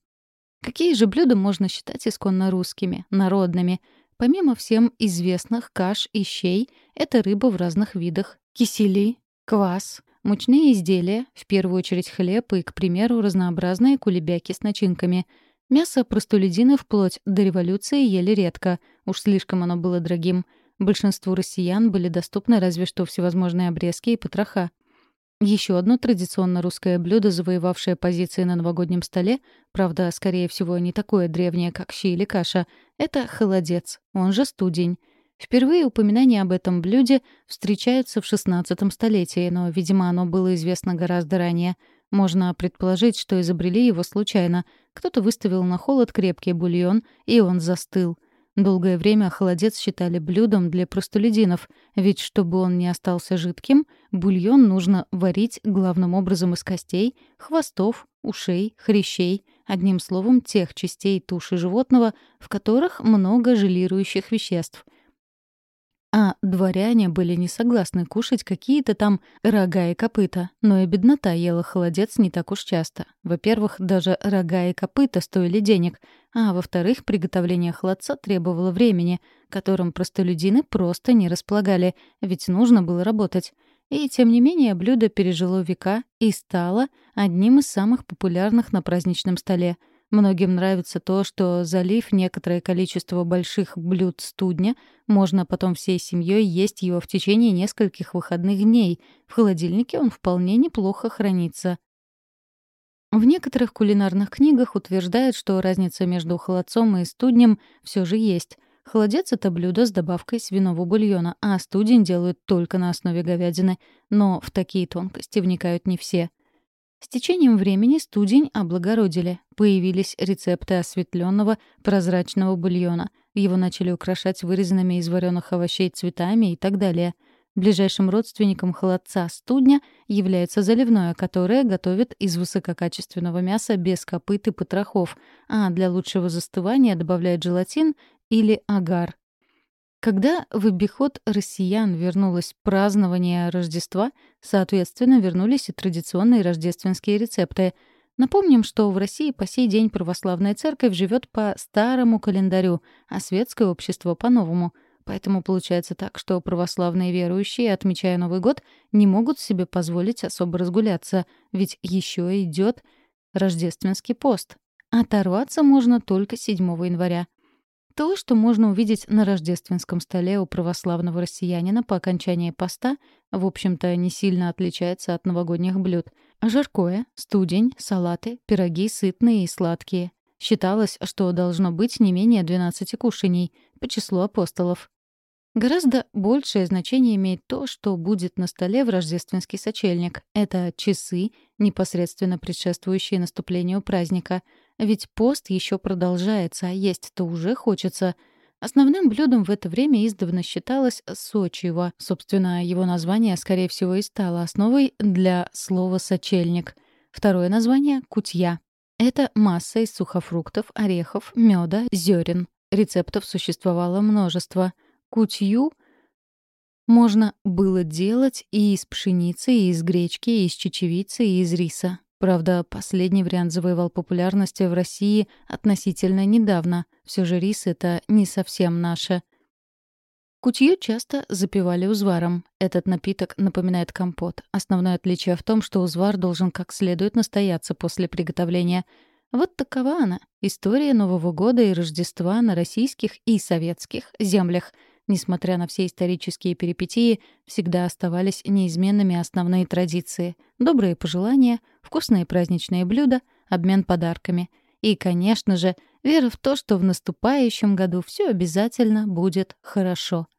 Какие же блюда можно считать исконно русскими, народными? Помимо всем известных каш и щей, это рыба в разных видах, кисели, квас, Мучные изделия, в первую очередь хлеб и, к примеру, разнообразные кулебяки с начинками. Мясо простолюдины вплоть до революции ели редко, уж слишком оно было дорогим. Большинству россиян были доступны разве что всевозможные обрезки и потроха. Еще одно традиционно русское блюдо, завоевавшее позиции на новогоднем столе, правда, скорее всего, не такое древнее, как щи или каша, это холодец, он же студень. Впервые упоминания об этом блюде встречаются в XVI столетии, но, видимо, оно было известно гораздо ранее. Можно предположить, что изобрели его случайно. Кто-то выставил на холод крепкий бульон, и он застыл. Долгое время холодец считали блюдом для простолюдинов, ведь чтобы он не остался жидким, бульон нужно варить главным образом из костей, хвостов, ушей, хрящей, одним словом, тех частей туши животного, в которых много желирующих веществ — а дворяне были не согласны кушать какие-то там рога и копыта, но и беднота ела холодец не так уж часто. Во-первых, даже рога и копыта стоили денег, а во-вторых, приготовление холодца требовало времени, которым простолюдины просто не располагали, ведь нужно было работать. И тем не менее блюдо пережило века и стало одним из самых популярных на праздничном столе — Многим нравится то, что, залив некоторое количество больших блюд студня, можно потом всей семьей есть его в течение нескольких выходных дней. В холодильнике он вполне неплохо хранится. В некоторых кулинарных книгах утверждают, что разница между холодцом и студнем все же есть. Холодец — это блюдо с добавкой свиного бульона, а студень делают только на основе говядины. Но в такие тонкости вникают не все — с течением времени студень облагородили. Появились рецепты осветленного прозрачного бульона. Его начали украшать вырезанными из вареных овощей цветами и так далее. Ближайшим родственником холодца студня является заливное, которое готовят из высококачественного мяса без копыт и потрохов, а для лучшего застывания добавляют желатин или агар. Когда в обиход россиян вернулось празднование Рождества, соответственно, вернулись и традиционные рождественские рецепты. Напомним, что в России по сей день православная церковь живет по старому календарю, а светское общество — по новому. Поэтому получается так, что православные верующие, отмечая Новый год, не могут себе позволить особо разгуляться, ведь еще идет рождественский пост. Оторваться можно только 7 января. То, что можно увидеть на рождественском столе у православного россиянина по окончании поста, в общем-то, не сильно отличается от новогодних блюд. Жаркое, студень, салаты, пироги сытные и сладкие. Считалось, что должно быть не менее 12 кушаний по числу апостолов. Гораздо большее значение имеет то, что будет на столе в рождественский сочельник. Это часы, непосредственно предшествующие наступлению праздника. Ведь пост еще продолжается, а есть-то уже хочется. Основным блюдом в это время издавна считалось сочиво. Собственно, его название, скорее всего, и стало основой для слова «сочельник». Второе название — кутья. Это масса из сухофруктов, орехов, меда, зерен. Рецептов существовало множество — Кутью можно было делать и из пшеницы, и из гречки, и из чечевицы, и из риса. Правда, последний вариант завоевал популярность в России относительно недавно. Все же рис — это не совсем наше. Кутью часто запивали узваром. Этот напиток напоминает компот. Основное отличие в том, что узвар должен как следует настояться после приготовления. Вот такова она, история Нового года и Рождества на российских и советских землях. Несмотря на все исторические перипетии, всегда оставались неизменными основные традиции. Добрые пожелания, вкусные праздничные блюда, обмен подарками. И, конечно же, вера в то, что в наступающем году все обязательно будет хорошо —